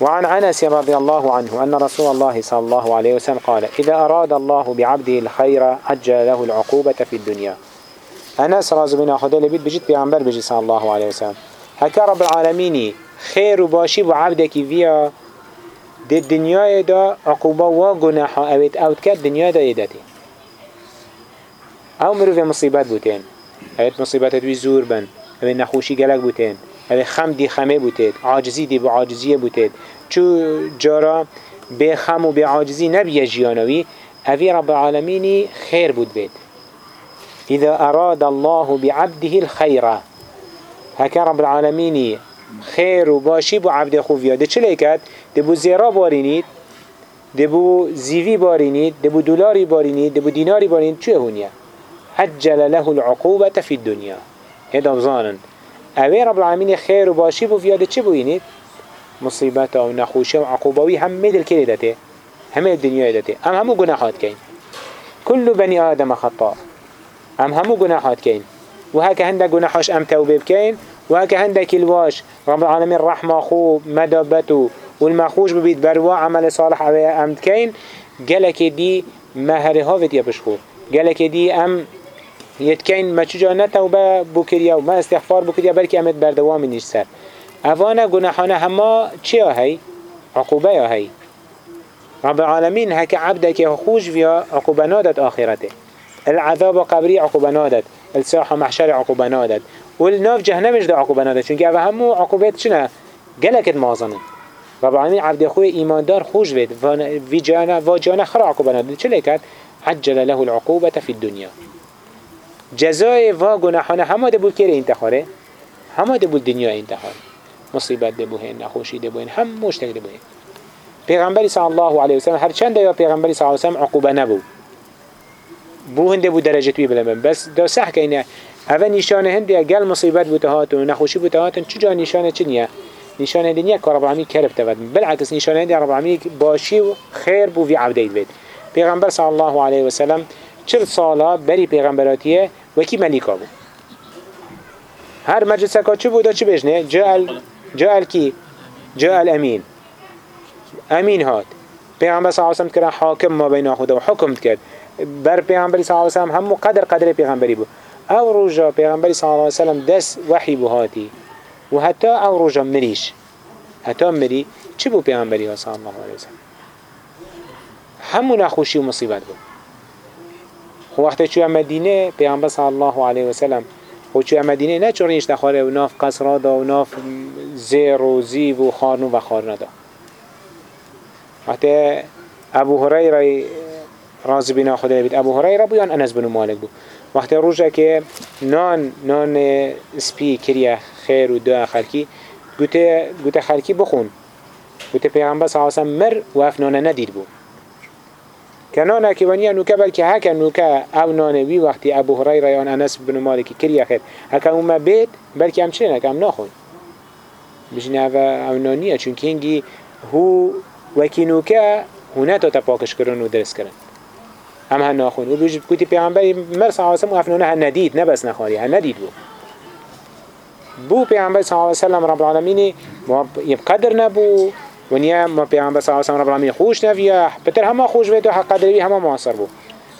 وعن عنس رضي الله عنه أن رسول الله صلى الله عليه وسلم قال إذا أراد الله بعبده الخير عجل له العقوبة في الدنيا انس راز بنا خدا لبيت بجيت بيعنبر بجي صلى الله عليه وسلم هكا رب العالمين خير وباشي وعبدك فيها دی دنیای دا عقوبه و گناح اوید اوت کرد دنیای دا ایدتی أو مروف مصیبت بوتین. اوید مصیبت دوی زور بن. اوید نخوشی گلک بوتین. اوید خم دی خمه بوتید. عاجزی دی بعاجزیه بوتید. چو جارا به خم و به عاجزی نبیه جیانوی اوی رب العالمینی خیر بود بید. إذا أراد الله بعبده الخير. هكا رب العالمين خير وباشي بو عبد خوفيا ده چلي كد ده بو زيرا بارينيد ده بو زيوي بارينيد ده بو دولاري بارينيد ده بو ديناري بارينيد چه هونيا؟ عجل له العقوبة في الدنيا. هذا بظانن اوه رب العالمين خير وباشي بو فيا ده چه بوينيد مصيبته ونخوشه وعقوبوي هم مدل كده دته هم الدنيا دته هم همو گناحات كين. كل بني آدم خطأ ام همو گناحات كين وهكا هنده گناحاش ام توبه بكين وهكا هنده كلواش رب العالمين رحمة خو مدابتو والمخوش ببيت بروا عمل صالح ام كين قالك دي مهره هاوت يبشخو قالك دي ام يتكين ما چجا نتوبه بكريا وما استغفار بكريا بلكي امت بردوامي نيش سر اوانا گناحانا هما چيا هاي عقوبه هاي رب العالمين هكا عبدك خوش فيها عقوبة نادت آخرته العذاب قبری عقوبه نادد. الساحه محشر عقوبه نادد. والناف جهنمش ده عقوبه نادد. چونکه اوه همو عقوبت چنه گلکت مازنه. رب العالمین عبد خوی ایماندار خوش بید. و جانه و جانه خرا عقوبه عجل له العقوبه فی الدنیا. جزای و گناهانه همه ده بود که انتخاره؟ همه ده بود دنیا انتخاره. مصیبت ده بوهن نخوشی ده بوهن هم مشتق ده بوهن پیغمبری صلی الله علیه و سلم هر چند یا پیغمبری صلی الله علیه و سلم عقوبه نبود. بو هنده بو درجه توی بلمن. بس دا صح که اینه. اوه نشانه هنده گل مصیبت بو تهاتون و نخوشی بو تهاتون چجا نشانه چی نیه؟ نشانه هنده نیه که رب العالمین کرب تود بالعکس نشانه هنده رب العالمین باشی و خیر بو وی عبدید بید. پیغمبر صلی الله علیه و سلم چل ساله بری پیغمبراتیه وکی ملیکا بو. هر مجلس که چی بوده چی بجنه؟ جعل جعل کی؟ جعل امین. امین هات. پیغمبر صلی الله علیه حاکم ما بین خدا و حکم کرد. بر پیغمبری صلی الله علیه و سلم همو قدر قدر پیغمبری بود. او روزا پیغمبری صلی الله علیه و سلم دست وحی بو هاتی. و حتی او روزا مریش حتی مری. چی بو پیغمبری صلی الله علیه و سلم همو نخوشی و مصیبت بود. خو وقتی چو مدینه پیغمبر صلی الله علیه و سلم خو چو مدینه نه چورینش دخاره و ناف قصرا دا و ناف زیر و زیب و خارنو و خارنه دا وقتی ابو راضی بنا خدا بید ابو هریره بو یا انس بن مالک بو؟ وقتی روزه که نان نان سپی کریه خیر و دعا خلکی گوته گوته خلکی بخون. گوته پیغمبر صلی الله علیه و مر و اف نان ندید بو. کنانه که ونیا نوکه بلکه هکه نوکه او نانه وی وقتی ابو هریره یا انس بن مالک کریه خیر. هکه اومه بید بلکه هم چه نکه هم ناخون بجنه او نانیه چون که هو وکی نوکه هونه تا پاکش کرن و درست کرن. هم هن ناخون و بيجي بكوتي پیغمبر مرس عاصم و افنونه هن ندید نه بس نخواری هن ندید بو. بو پیغمبر صلی الله علیه وسلم رب العالمین ما يبقدر نبو ونیا ما پیغمبر صلی الله علیه وسلم رب العالمین خوش نویا بتر همه خوش بيت و حق قدری همه معاصر بو.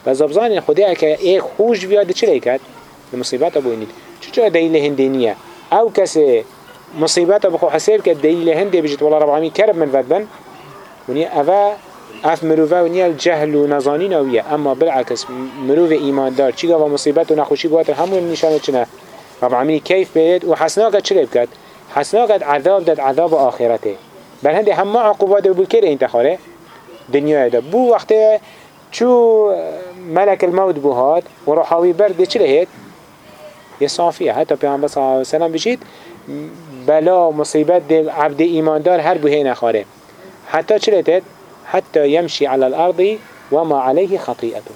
بس بزانین خدا که ای خوش بیاد چه لیکد مصیبت ابو اینید. چه دلیل هندینیه أو کسی مصیبت ابو حساب که دلیل هندی بجت والله رب العالمین کرب من ودبن ونیا اوه اف مروفه و نیل جهل و نزانی نویه. اما بالعکس مروف ایمان دار چیگا و مصیبت و نخوشی گوات همون نشانه چنه؟ رب العالمین کیف بید و حسناکت چلی بکد حسناکت عذاب داد عذاب آخرته. بل هنده همه عقوبات بو کره انتخاره دنیا ده بو وقت چو ملك الموت بو هاد و روحاوی برد چلی هید یه صافیه. حتی الله علیه وسلم بشید بلا مصیبت عبد ایماندار هر بوهی نخاره حتی چلی هید حتى يمشي على الأرض وما عليه خطيئته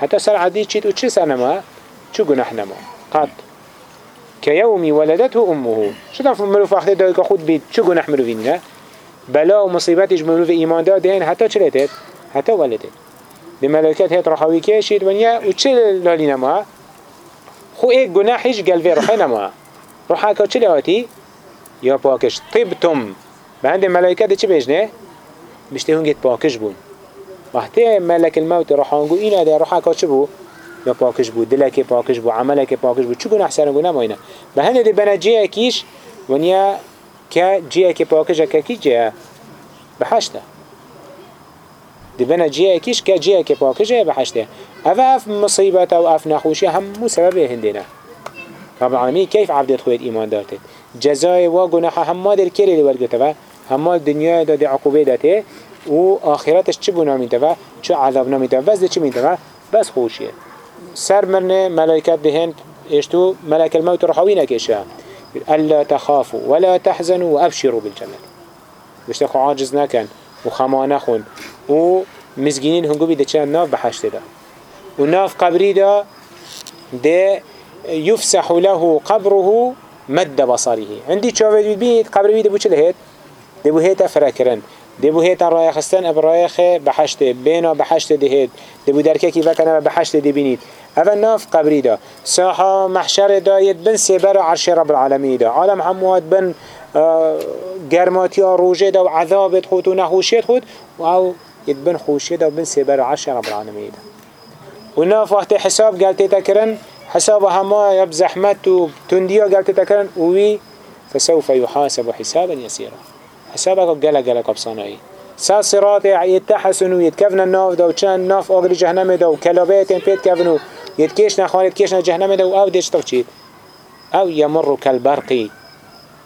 حتى سر عدي تشيت وتشي سنما؟ شو جناح نما؟ قط. كيوم ولدته أمه. شو تعرف مروف أخذ دايك خود بيت شو جناح مروفيننا بلا ومصيبتش مروف إيمان دا دين حتى شلتت حتى ولدت. بملائكات هيت رحوي كيشيد ونيا وتشي لالي نما؟ خو ايك جناحش قلبي روحي نما. روحك تشي هاتي يا باكش طبتم. بعند الملائكات تشي بيجنه بشته هنگت پاکش بون وقتی ملک الموت روحانگو اینه ده روحا کاچبو، یا پاکش بو؟ دلک پاکش بو؟ عملک پاکش بو؟ چو گناه سرنگو نماینه به هنده دی بنا جیه اکیش ونیا که جیه اکی پاکش که جیه؟ بحشته دی ده بنا جیه اکیش که جیه اکی پاکش اکی بحشته اف اف مصیبت و اف نخوشی همو سببه هنده نه رب العالمین کیف عبدت خوید ایمان دارتید. جزای و گناح هم ما در کلی لورگتوه هم الدنيا دا دي عقوبه داته و آخرتش چه بنا ميتوا چه عذاب نميتوا بس ده چه ميتوا بس خوشيه سر مرنه ملائكات دهن اشتو ملك الموت رحوينه كيشا ألا تخافوا ولا تحزنوا وأبشروا بالجنة. بشتاقوا عاجز نكن وخما نخون ومزجينين هنقو بيدا چند ناف بحشت دا وناف قبري دا ده يفسح له قبره مد بصره عندي تشاوه بيت قبر بيت بو چه لهيت ده بو هيتا فركرن ده بو هيتا رايا خستن اب رايخ بحشت بينا بحشت دهيت ده بو دركه كي وكنا بحشت دي بينيت اول ناف قبري دا ساحة محشر دا يدبن سيبر عرش رب العالمين دا عالم هموات بن گرماتیا روژه دا و عذابت خود و نخوشیت خود و أو يدبن خوشي دا بن سيبر عرش رب العالمين و ناف وقت حساب قالت تكرن حساب هما يب زحمت و تنديا قالت تكرن وي فسوف يحاسب حسابا يسيرا حسابك قال قال قبصانائي سال صراط يتحسن ويتكفن الناف دا وچان ناف آغر جهنم دا وكلابيتين بيت كفنو يتكيش نخوان يتكيش جهنم دا و او ديش تفشيد او يمر كالبرقي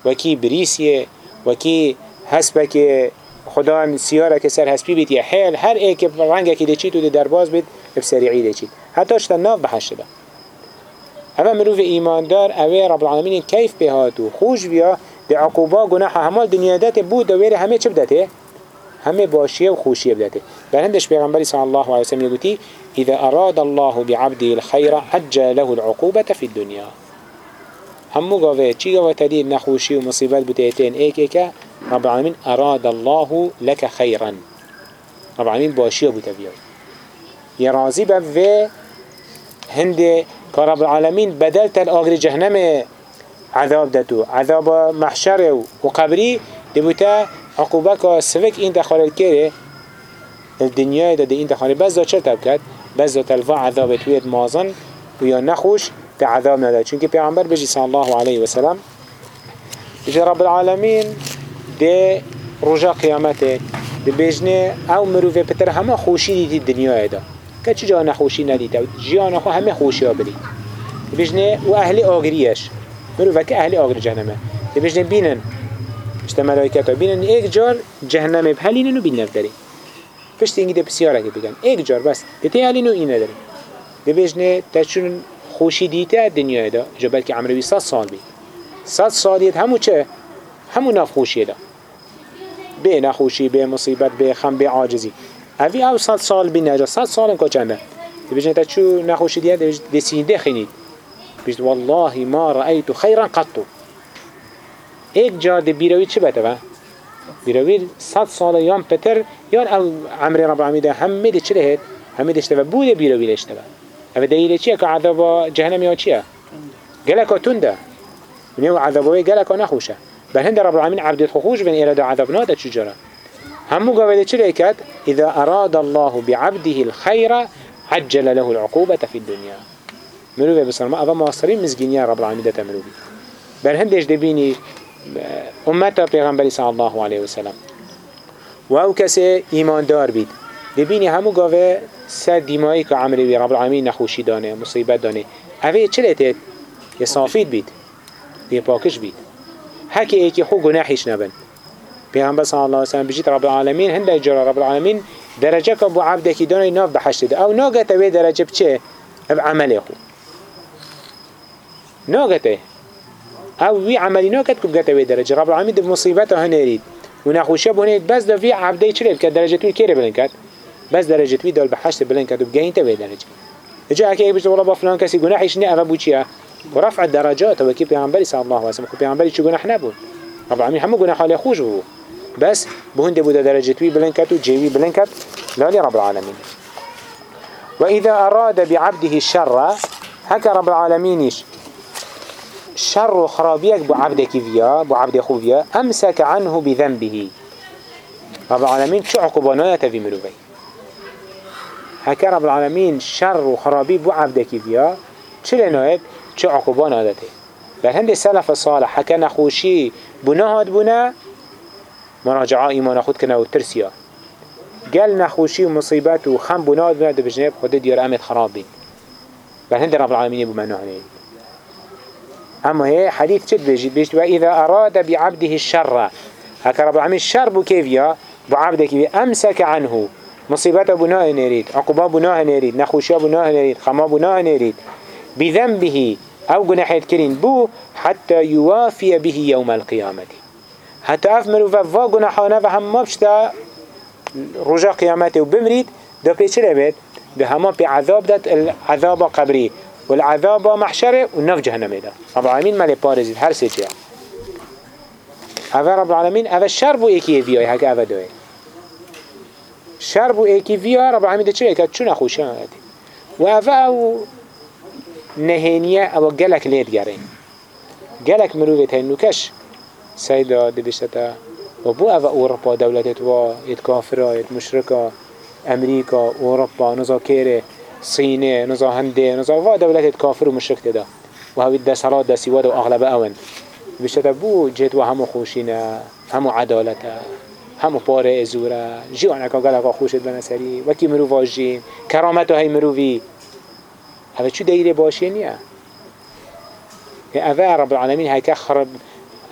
وكي بريسيه وكي هسبك خدا سیاره که سر هسپی بیت. یا حیل. هر ای که رنگه که و دی درباز بیت بسریعی دیچید حتی اشتا ناف بحشت ده اما مروف ایماندار اوه رب العالمین کیف بهاتو خوش بیا دی عقوبا گناح همال دنیا داته بود دویره همه چه بدته؟ همه باشیه و خوشیه بدته بل هندش پیغمبری صلی الله علیه وسلم یگوتی اذا اراد الله بعبده الخير عجل له العقوبة في الدنيا. همو قوه چی قوه تدیر نخوشی و مصیبت بتیتین ایک ایکا رب العالمين أراد الله لك خيرا. رب العالمين باشيه بتبيعي يرازي بفي هندي كرب العالمين بدلت الأغري جهنم عذاب دتو عذاب محشر وقبري دبوتا عقوبك سفك انت خالد كيري الدنيا دا دي انت خالد بس دا چرتب كد بس دا تلفا عذاب تويد مازن ويا نخوش تعذاب ندا چونك پیغمبر بجي صلى الله عليه وسلم بجي رب العالمين ده رجا قیامته ده بجنه أو مروفه پتر همه خوشی دیدی دنیا دا که چی جا نخوشی ندیده؟ جیان خو همه خوشی ها بلی ده بجنه و أهل آگریش. مروفك أهل آقر جهنمه. يبش بينن اشتا ملائكتا بينن ایک جار جهنم بهلینن و بینن داري فشت اینگی ده بسیاره که بگن. یک جار بس. دته هلین نو اینه داري دبیش نه تشون خوشی دیته دنیای دا. جا بلکه عمروی صد سال بی صد سالیت همو چه؟ همو نفخوشی دا. به نخوشی به مصیبت به خم به عاجزی. اولی او صد سال بی نجا. صد سالم که چنده دبیش نه تشون نخوشی دیته دبیش دسینده خینید بيجي والله ما رأيت خيرا قط. ایک جا دی بیروی چه با؟ بیروی صد سال یان پتر یان عمر رب العالمین همه دی چه لهید؟ همه دیشته با بود بیروی لشته أو دلیل چیه که عذاب جهنم یا چیه؟ گلکا تنده ونیو عذابوی گلکا نخوشه. بل هند رب العالمين عبد خوش بين إرادة عذاب نادا تشجرا همو قابل تشريكات إذا أراد الله بعبده الخير عجل له العقوبة في الدنيا. مروفي بسرما أبا مواصرين مزجينيا رب العالمين داتا مروفي بل هندش دبيني أمتا پیغمبری صلى الله عليه وسلم. و أو کسی ایمان دار بید. دبینی همو گاوه سر دیمایی که عمری رب العالمین نخوشی دانه مصیبت دانه. اوه چه لیتید؟ یه صافید بید. یه پاکش بید. هكي ايكي خو گناحيش نبن. پیغمبر صلى الله عليه وسلم بجيت رب العالمين هنده جرى رب العالمين درجة كبو عبدك دوني ناف بحشت ده. أو ناقته وي درجة بچه؟ بعمل خو. ناقته أو وي عملي ناقت كب قته وي درجة. رب العالمين ده مصيبته هنريد ونخوشه بهنيد بس ده في عبده چلي بكت درجة توي كيري بلنكت بس درجة توي دول بحشت بلنكت وبقين تبي درجة. جاء كي بيجي والله بفلان كسي جناحيش ني أبا بوچيا ورفع الدرجات وكي پیغمبری صلى الله وسلم خو پیغمبری چه گناه نبود؟ رب العالمین همه گناه حال خوش بود. بس بهند بود درجه توی بلنكت وجيوي بلنكت لا لرب العالمين وإذا أراد بعبده الشر هكا رب العالمينش شر خرابيك بو عبدك فيا بو عبد خوفيا أمسك عنه بذنبه. رب العالمين شو عقوبانايا تفي مروبي هكا رب العالمين شر خرابي بو عبدك فيا چلنايت چه عقوبه نادته بل هند سلف صالح حكا نخوشي بناهد بنا مراجعه ايمان خود كنا و ترسيا قال نخوشي ومصيبات وخم بناد بناد بجنب خود ديار أمد خراب بين بل هند رب العالمين يبو أما هي حديث شد بيجي بيجي وإذا أراد بعبده الشر. هكا رب العالمين الشر بو كيفيا بعبدك أمسك عنه. مصيبات بناء نريد عقوبة بناء نريد نخوشي بناء نريد خما بناء نريد. بذنبه أو جناحيت كرين بو حتى يوافي به يوم القيامة. حتى أفمروا ففا جناحانا فهم ما بشتا رجا قيامته وبمريد ده بيش لبيت ده هما بعذاب دات العذاب قبري. والعذاب محشره والنف جهنمه ده رب العالمين ملي بارزيد هر سيتيا اوه رب العالمين اوه شر بو ايكي فيوي هكا اوه دوي شر بو ايكي رب العالمين ده چه چون اخوشه هاتي و اوه او نهانيه او گلك ليد گرين گلك مروفت هاي نوكش سيدا دبشتا. و بو اوه اوروبا دولتت و ات كافرا ايت مشركا امريكا اوروبا نزاكيره صینه نزا هنده نزا وا دولت كافر ومشرك تدا. وهاوي دا صلاة دا سوا دا أغلب أون بشتا بو جهت وهمو خوشينا همو عدالتا همو پاره ازورا جیان اکا گل اکا خوشت بنسری وکی مرو واجین. کرامت های مرووی هوا چو دیره باشه نیا اوه رب العالمین که خرب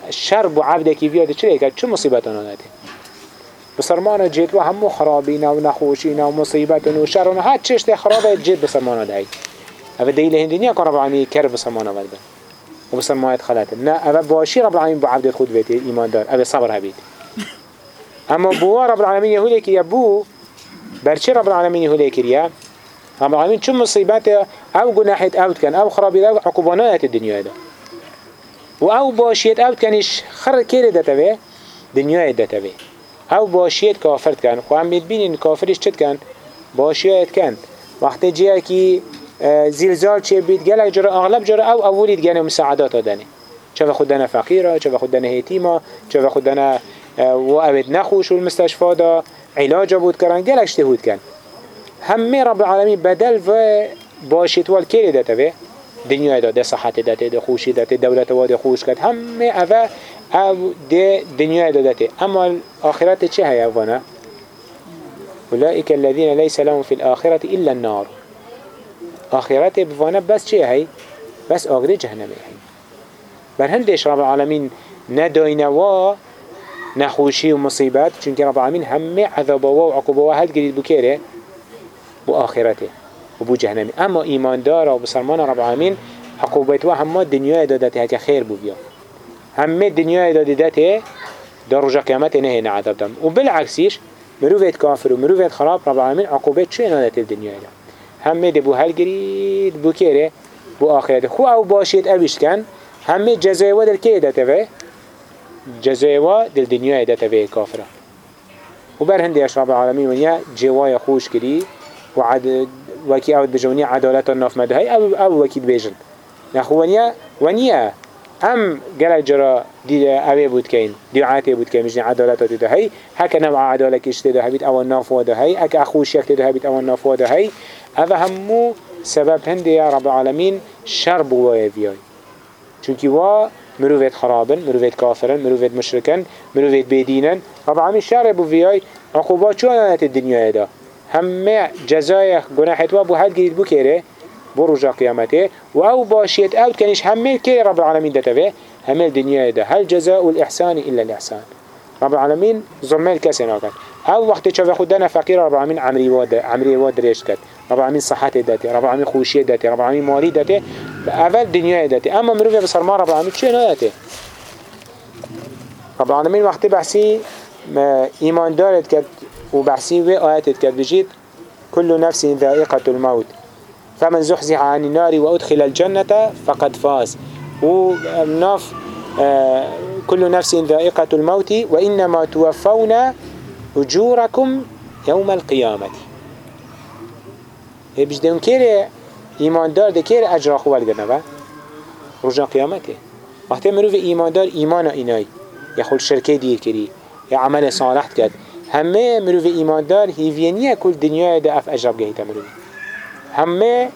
شرب و عبده کی بیاده چرا؟ هکا چو مصیبتان آنده؟ بسرمان جد و همو خرابین و نخوشین و مصیبت و شر و هر چشت خراب جد بسرمان دهی. اوه دیل هندینی که رب العالمین کر بسرمان آمد بن و بسرمان خلطه. نه اوه باشی رب العالمین با عبد خود بیت ایمان دار. اوه صبر هبید. اما بوا رب العالمین یهولی که بو. برچه رب العالمین یهولی که رب العالمین چون مصیبت او گناحت او کن او خرابی او عقوبانات دنیا ده و او باشیت او کنش خر کرده تبه دنیا ده تبه او باشیت کافرت کن خو هم بینین کافرش چت کن باشیت کن. وقتی جیه کی زلزال چه بید گلک جرا اغلب جرا او اولید گنه مساعدات دانه چه خود دانه فقیره چه خود دانه هیتیما چه خود دانه و اوید نخوش المستشفى دا. علاج بود کرن گلک شتهود کن. همه رب العالمین بدل و باشیت وال کیر دتوه دنیا داده صحت داده ده خوشی داده دولت واد خوش کرد. همه اوه أو ده دنیا داده أما آخرت چه هی اوانه؟ أولئك الذين ليس لهم في الآخرة إلا النار. آخرت بوانا بس چه هي؟ بس آخر جهنم هي. بر هندش رب العالمين نداينوا نخوشي ومصيبات چونك رب العالمين همه عذابوا وعقوبوا هل قريد بكيره وآخرته وبو جهنمي اما ايمان دار وبسلمان رب العالمين عقوبت و همه دنیا دادته هکه خیر بو بیا. همه دنیا دادته در رجا قیامت نه نه دم و بالعکسیش مروفت کافر و مروفت خراب رب العالمین عقوبت چه نادته الدنیا دا همه دبو هل گرید بو کره بو آخرت خو أو باشید اویش کن همه جزای و دل که داته و جزای و دل دنیا داته و کافره و بر هندی اشراب العالمین ونیا جوای خوش کری و عد وكي أو بجوني عدالة الناف مدهي أو أو وكي بيجن نخوانيا ونيا أم قال جرا دي اوه بود كين دعاتي بود كين مجني عدالة تدهي. هكا نوع عدالة كيش تدهي بيت أو الناف ودهي هكا أخوش يك تدهي بيت أو الناف ودهي هذا همو سبب هندي يا رب العالمين شرب ويفياي چونكي وا مروفيت خرابن مروفيت كافرن مروفيت مشركن مروفيت بيدينن. رب العالمين شرب وفياي عقوبات شو الدنيا ده همه جزای گناهت و بو حد گرید بو کره بو رجا قیامته و أو باشیت أو کنیش همه که رب العالمین دتوه همه دنیا ده هل جزاء الإحسان إلا الإحسان. رب العالمین ظلمه کسی ناکد أو وقت چه خود دنا فقیر رب العالمین عمری واد عمری واد ریش کرد رب العالمین صحت داته رب العالمین خوشی داته رب العالمین مالی داته اول دنیا داته اما مروف بسرما رب العالمین چه نداته رب العالمین وقتی بحثی ایمان دارد کرد وبحسين في آيات بجيت كل نفس ذائقة الموت. فمن زحزح عن النار وأدخل الجنة فقد فاز. وناف آه كل نفس ذائقة الموت وإنما توفون أجوركم يوم القيامة. بجدون كيري إيمان دار ده كيري أجر أخوال قدنا رجع قيامته. وقت مروف إيمان دار إيمان إناي يخل شركة دير كري عمل صالح كد همه مروف ایماندار هیوینیه کل دنیای ده اف اجراب گهیتا مروف. همه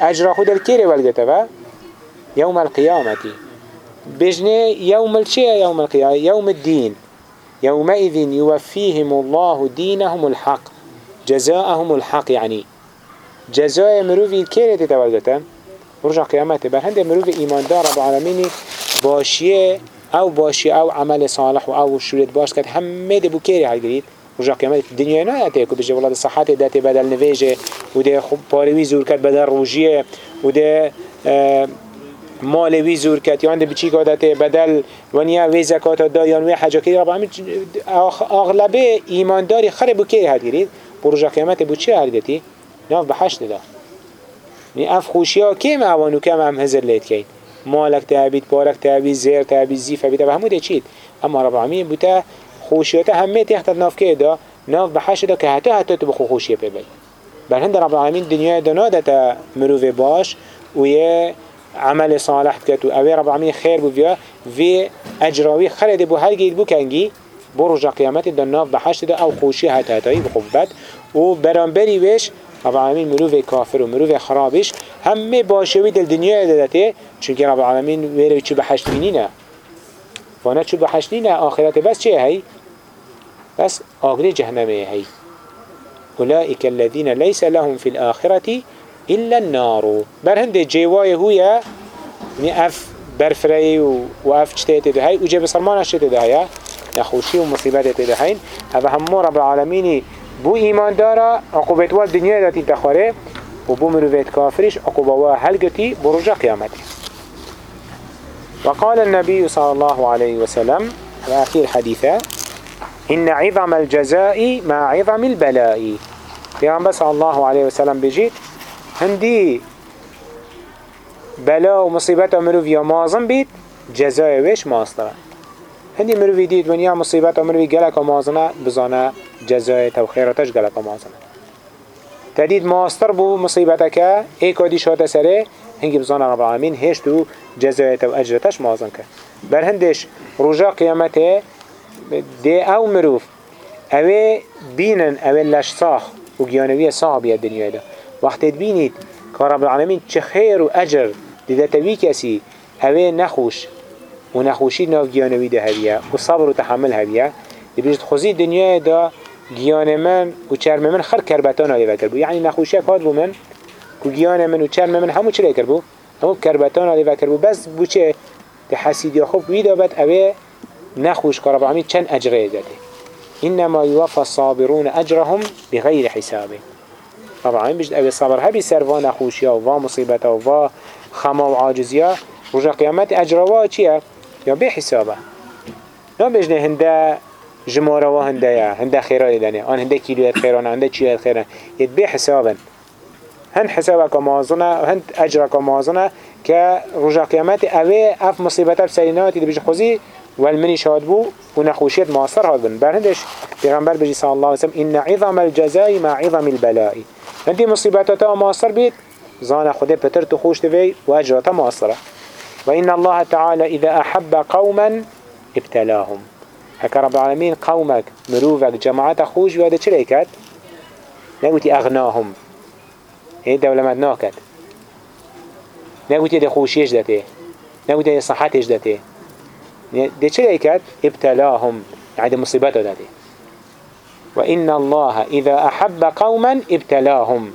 اجرا خود الكيري والقتا يوم القيامة بجنه يوم الشيء يوم القيامة يوم الدين يومئذ يوفيهم الله دينهم الحق. جزاءهم الحق يعني جزاء مروفي الكيرة تتوالدتا رجع قيامته بل هنده مروفي إيمان دار رب العالمين باشيه أو باشي أو عمل صالح و أو شورت باش كد همه ده بو كيري هاي رجا قیامت دنیا نه اته که بشه ولاد صحت داده بدل نویجه و ده پاروی زور کرد بدل روجیه و ده مال وی زور کرد یا اند بچی بدل ونیا ویزا زکات دا یا وی حج کری رب همین اغلبه ایمانداری خرب کی هدیری رجا قیامت بو چی هدیتی نه بحش نده ده اف خوشیا کی معوانو کم هم لیت کی مالک تعبید پارک تعبید زیر تعبید زیف تعبید همو همون چید اما رب العالمین بوده خوشیت همه تحت ناف که دا ناف به حش که حتی حتی تو بخو خوشی پی بی بل هند رب العالمین دنیای دنا دتا مروف باش و یه عمل صالح کت و اوی رب العالمین خیر بو بیا وی اجراوی خلد بو هر گید بو کنگی بو رجا قیامت دا ناف به حش او خوشی حتی حتی بخو بد. و برانبری وش رب العالمین مروف کافر و مروف خرابش همه باشوی دل دنیای دادته چونکه رب العالمین ویره چی به حشت بینینه وانا چو به نه آخرت بس چه هی؟ بس آقل جهنمه هي أولئك الذين ليس لهم في الآخرة إلا النار. برهند جواي هو يعني أف برفري وأف شتات ده هاي وجب سلمان شتات ده هاي نخوشي ومصيبات ده هاي هذا هم رب العالمين بو إيمان دارا عقوبة والدنيا داتي تخاره وبو مروفيت كافرش عقوبة وهلقتي برجع قيامته وقال النبي صلى الله عليه وسلم وآخر حديثة إن عظم الجزاء مع عظم البلاء. في صلى الله عليه وسلم بجيت هندي بلا و مصيبت مروف يا مازن بيت جزاء ويش ماسترا هندي مروف ديت ونيا مصيبت مروف جلك مازنه بزانه جزاء تو خيراتش جلك مازنه تدید ماستر بو مصيبتك ايكا دي شاته سره هنگی بزانه رب العالمين هش تو جزاء تو اجرتش مازن که. بر هندش رجا قيامته دي او مروف اوه بینن اوه لش ساخ و گیانوی صاحبی الدنیا ده وقت بینید که رب العالمین چه خیر و اجر دیده توی کسی اوه نخوش و نخوشی ناف گیانوی ده هبیه و صبر و تحمل هبیه دی بیشت خوزی دنیا دا گیان من و چرم من خر کربتان آلی وکر بو یعنی نخوشی کاد بو من که گیان من و چرم من همو چرا کر بو همو کربتان آلی وکر بو بس بو چه ده حسیدی خوب ویدا بد اوه نخوش که رب العالمین چند اجره داده إنما يوفى الصابرون أجرهم بغير حسابه طبعا بجد اوه صبر هبي سر خوشيا و مصيبتا و خما و عاجزيا رجا قيامت اجروا چيه يا بي حسابه. نا بجنه هنده جماره و هنده يا هنده خيرا لدنه آن هنده كيلوية خيران هنده چيه خيران يد بي حسابا هن حسابك مازنه هن اجرك مازنه که رجا قيامت اوه اف مصيبتا بسريناتي دي بجد خوزي والمني شاد بو ونخوشيت ماصر هاد بن. برهندش پیغمبر بجي صلى الله عليه وسلم إن عظم الجزاء مع عظم البلاء. هندي مصيبتاتا ماصر بيت زانا خده بتر تخوش تفي واجرتا ماصرة وإن الله تعالى إذا أحب قوما ابتلاهم. هكا رب العالمين قومك مروفك جماعة خوش وهذا چليكت نقولتي أغناهم. هي دولة مدناكت نقولتي دي خوشيش دته نقولتي دي صحتش دي چليكت ابتلاهم. يعني مصيبته دته وإن الله إذا أحب قوما ابتلاهم.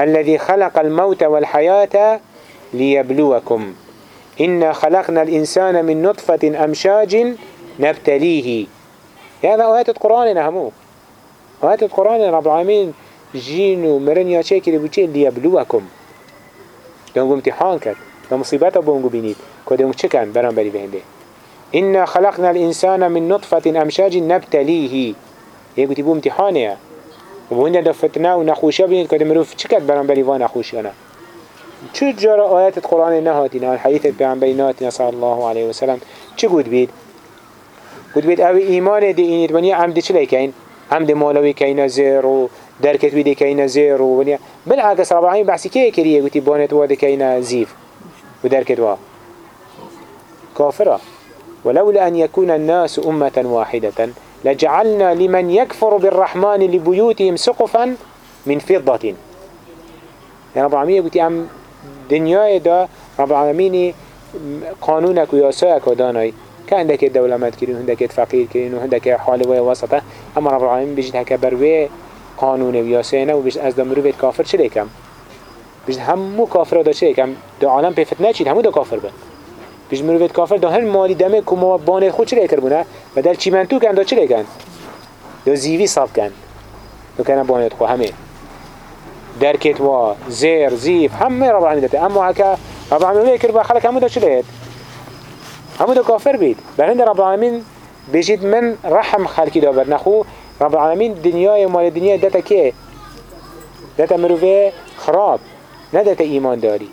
الذي خلق الموت والحياة ليبلوكم. إنا خلقنا الإنسان من نطفة أمشاج نبتليه. هذا آيات القرآن نهمو. آيات القرآن رب العالمين. جين ومرن يا شاكر بوشي ليبلوكم. دونكو امتحان و مصیبت ها بونگو بینید. کده اون چکن برام بری بینده. اینا خلقنا الانسان من نطفت امشاج نبتلیهی یه گوتی بو امتحانه. و بونده دا فتنه و نخوشی بینید کده مروف چکت برام بری وان نخوشیانه چه جارا آیت قرآن نهاتینا حدیث نهاتی نه صلی الله علیه و سلم. چه گود بید؟ گود بید او ایمان دی اینید ونیا عمد چلی کین؟ عمد مولوی کین زیر و درکت بیدی کین زیر و ونیا بالعکس ربعین بحثی که کریه؟ گوتی بانت واده کین زیف. و درکت وا كافرة. ولولا أن يكون الناس أمة واحدة لجعلنا لمن يكفر بالرحمن لبيوتهم سقفا من فضة. يعني رب العالمين قلت أم دنيا دا رب العالمين قانونك وياساك وداناي. كعندك الدولة كرين وهندك فقير كرين وهندك حال وسطة. أما رب العالمين بيجد هكا قانون وياسينا وبيجد از دمرو بيت كافر چلي بیش همه کافر دا چه کم دو عالم پیفت نشید همه دو کافر بند بیش مروید کافر دو هر مالی دمه که ما بانه خود چه لیکر بوده. و در چی من تو کن دو چه کن دو زیوی صاف کن. دو کنه بانه خود همه. درکت و زیر زیف همه رب العالمین داده. اما هکا رب العالمین کرد با خلق همه دو چه لید همه دو کافر بید. برند رب العالمین بجید من رحم خلقی دا برنخو رب العالمین دنیای مال دنیا دتا که؟ دتا مروید خراب. داري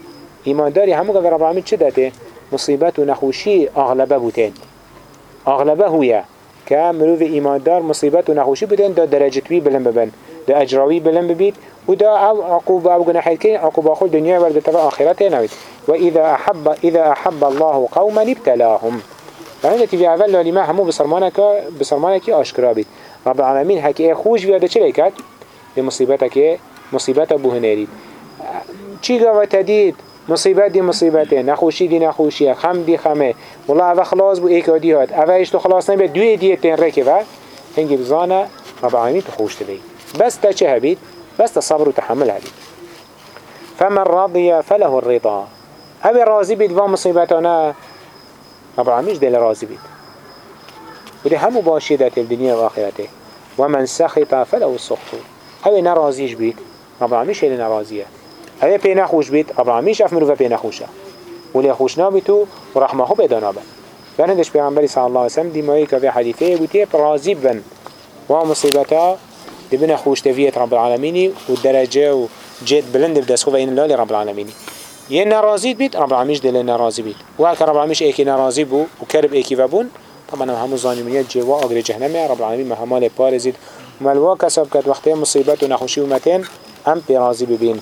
ايمان داري همو قال رب العالمين چه داته مصيبات و نخوشي اغلبه بوتين اغلبه هويا كمروف ايمان دار مصيبات و نخوشي بوتين دا درجة بي بلن ببن. دا اجراوي بلن ببيت ودا أو عقوبة أو جناحيت كين عقوبة خل دنيا ورد تبع آخرته نويت وإذا أحب إذا أحب الله قوما ابتلاهم. فهنا تبي أول لما همو بسرمانك بسرمانك أشكرا بيت رب العالمين هكي خوش بياده چه لكت لمصيبتك مصيبت ابو هنري چی گوه تدید؟ مصیبت دی مصیبته نخوشی دی نخوشیه خم دی خمه. والله اوه خلاص بو ایک آدی هات. اوه ایش تو خلاص نبید دوی دیه تین رکه و هنگی بزانه رب العالمین تو خوش تبید بس تا چه هبید؟ بس تا صبر و تحمل هبید. فمن رضي فله الرضا. أبي راضي بيت فا مصيبتنا رب العالمين دل راضي بيت وده همو باشي الدنيا وآخرته ومن سخط فله السخط. أو نرازيش بيت رب العالمين شيء نرازيه أو بي نخوش بيت رب العالمين شاف مروفه بي نخوشه ولي خوش نابتو ورحمه هو بيدا نابن بندش پیغمبری صلى الله عليه وسلم دي مايك في حديثه بوتيه راضي بن. ومصيبتا دي بنا خوش تفيت رب العالمين والدرجة وجيت بلند بدس خوفا إن الله رب العالمين ين نرازي بيت رب العالمين دي نرازي بيت وهك رب العالمين ايكي نرازي بو وكرب ايكي فبون طبعا هم ظالميات جوا أجر جهنم رب العالمين مهمال بارزيد ملوا كسب كت وقتها مصيبات ونخوشي ومتين هم برازي ببين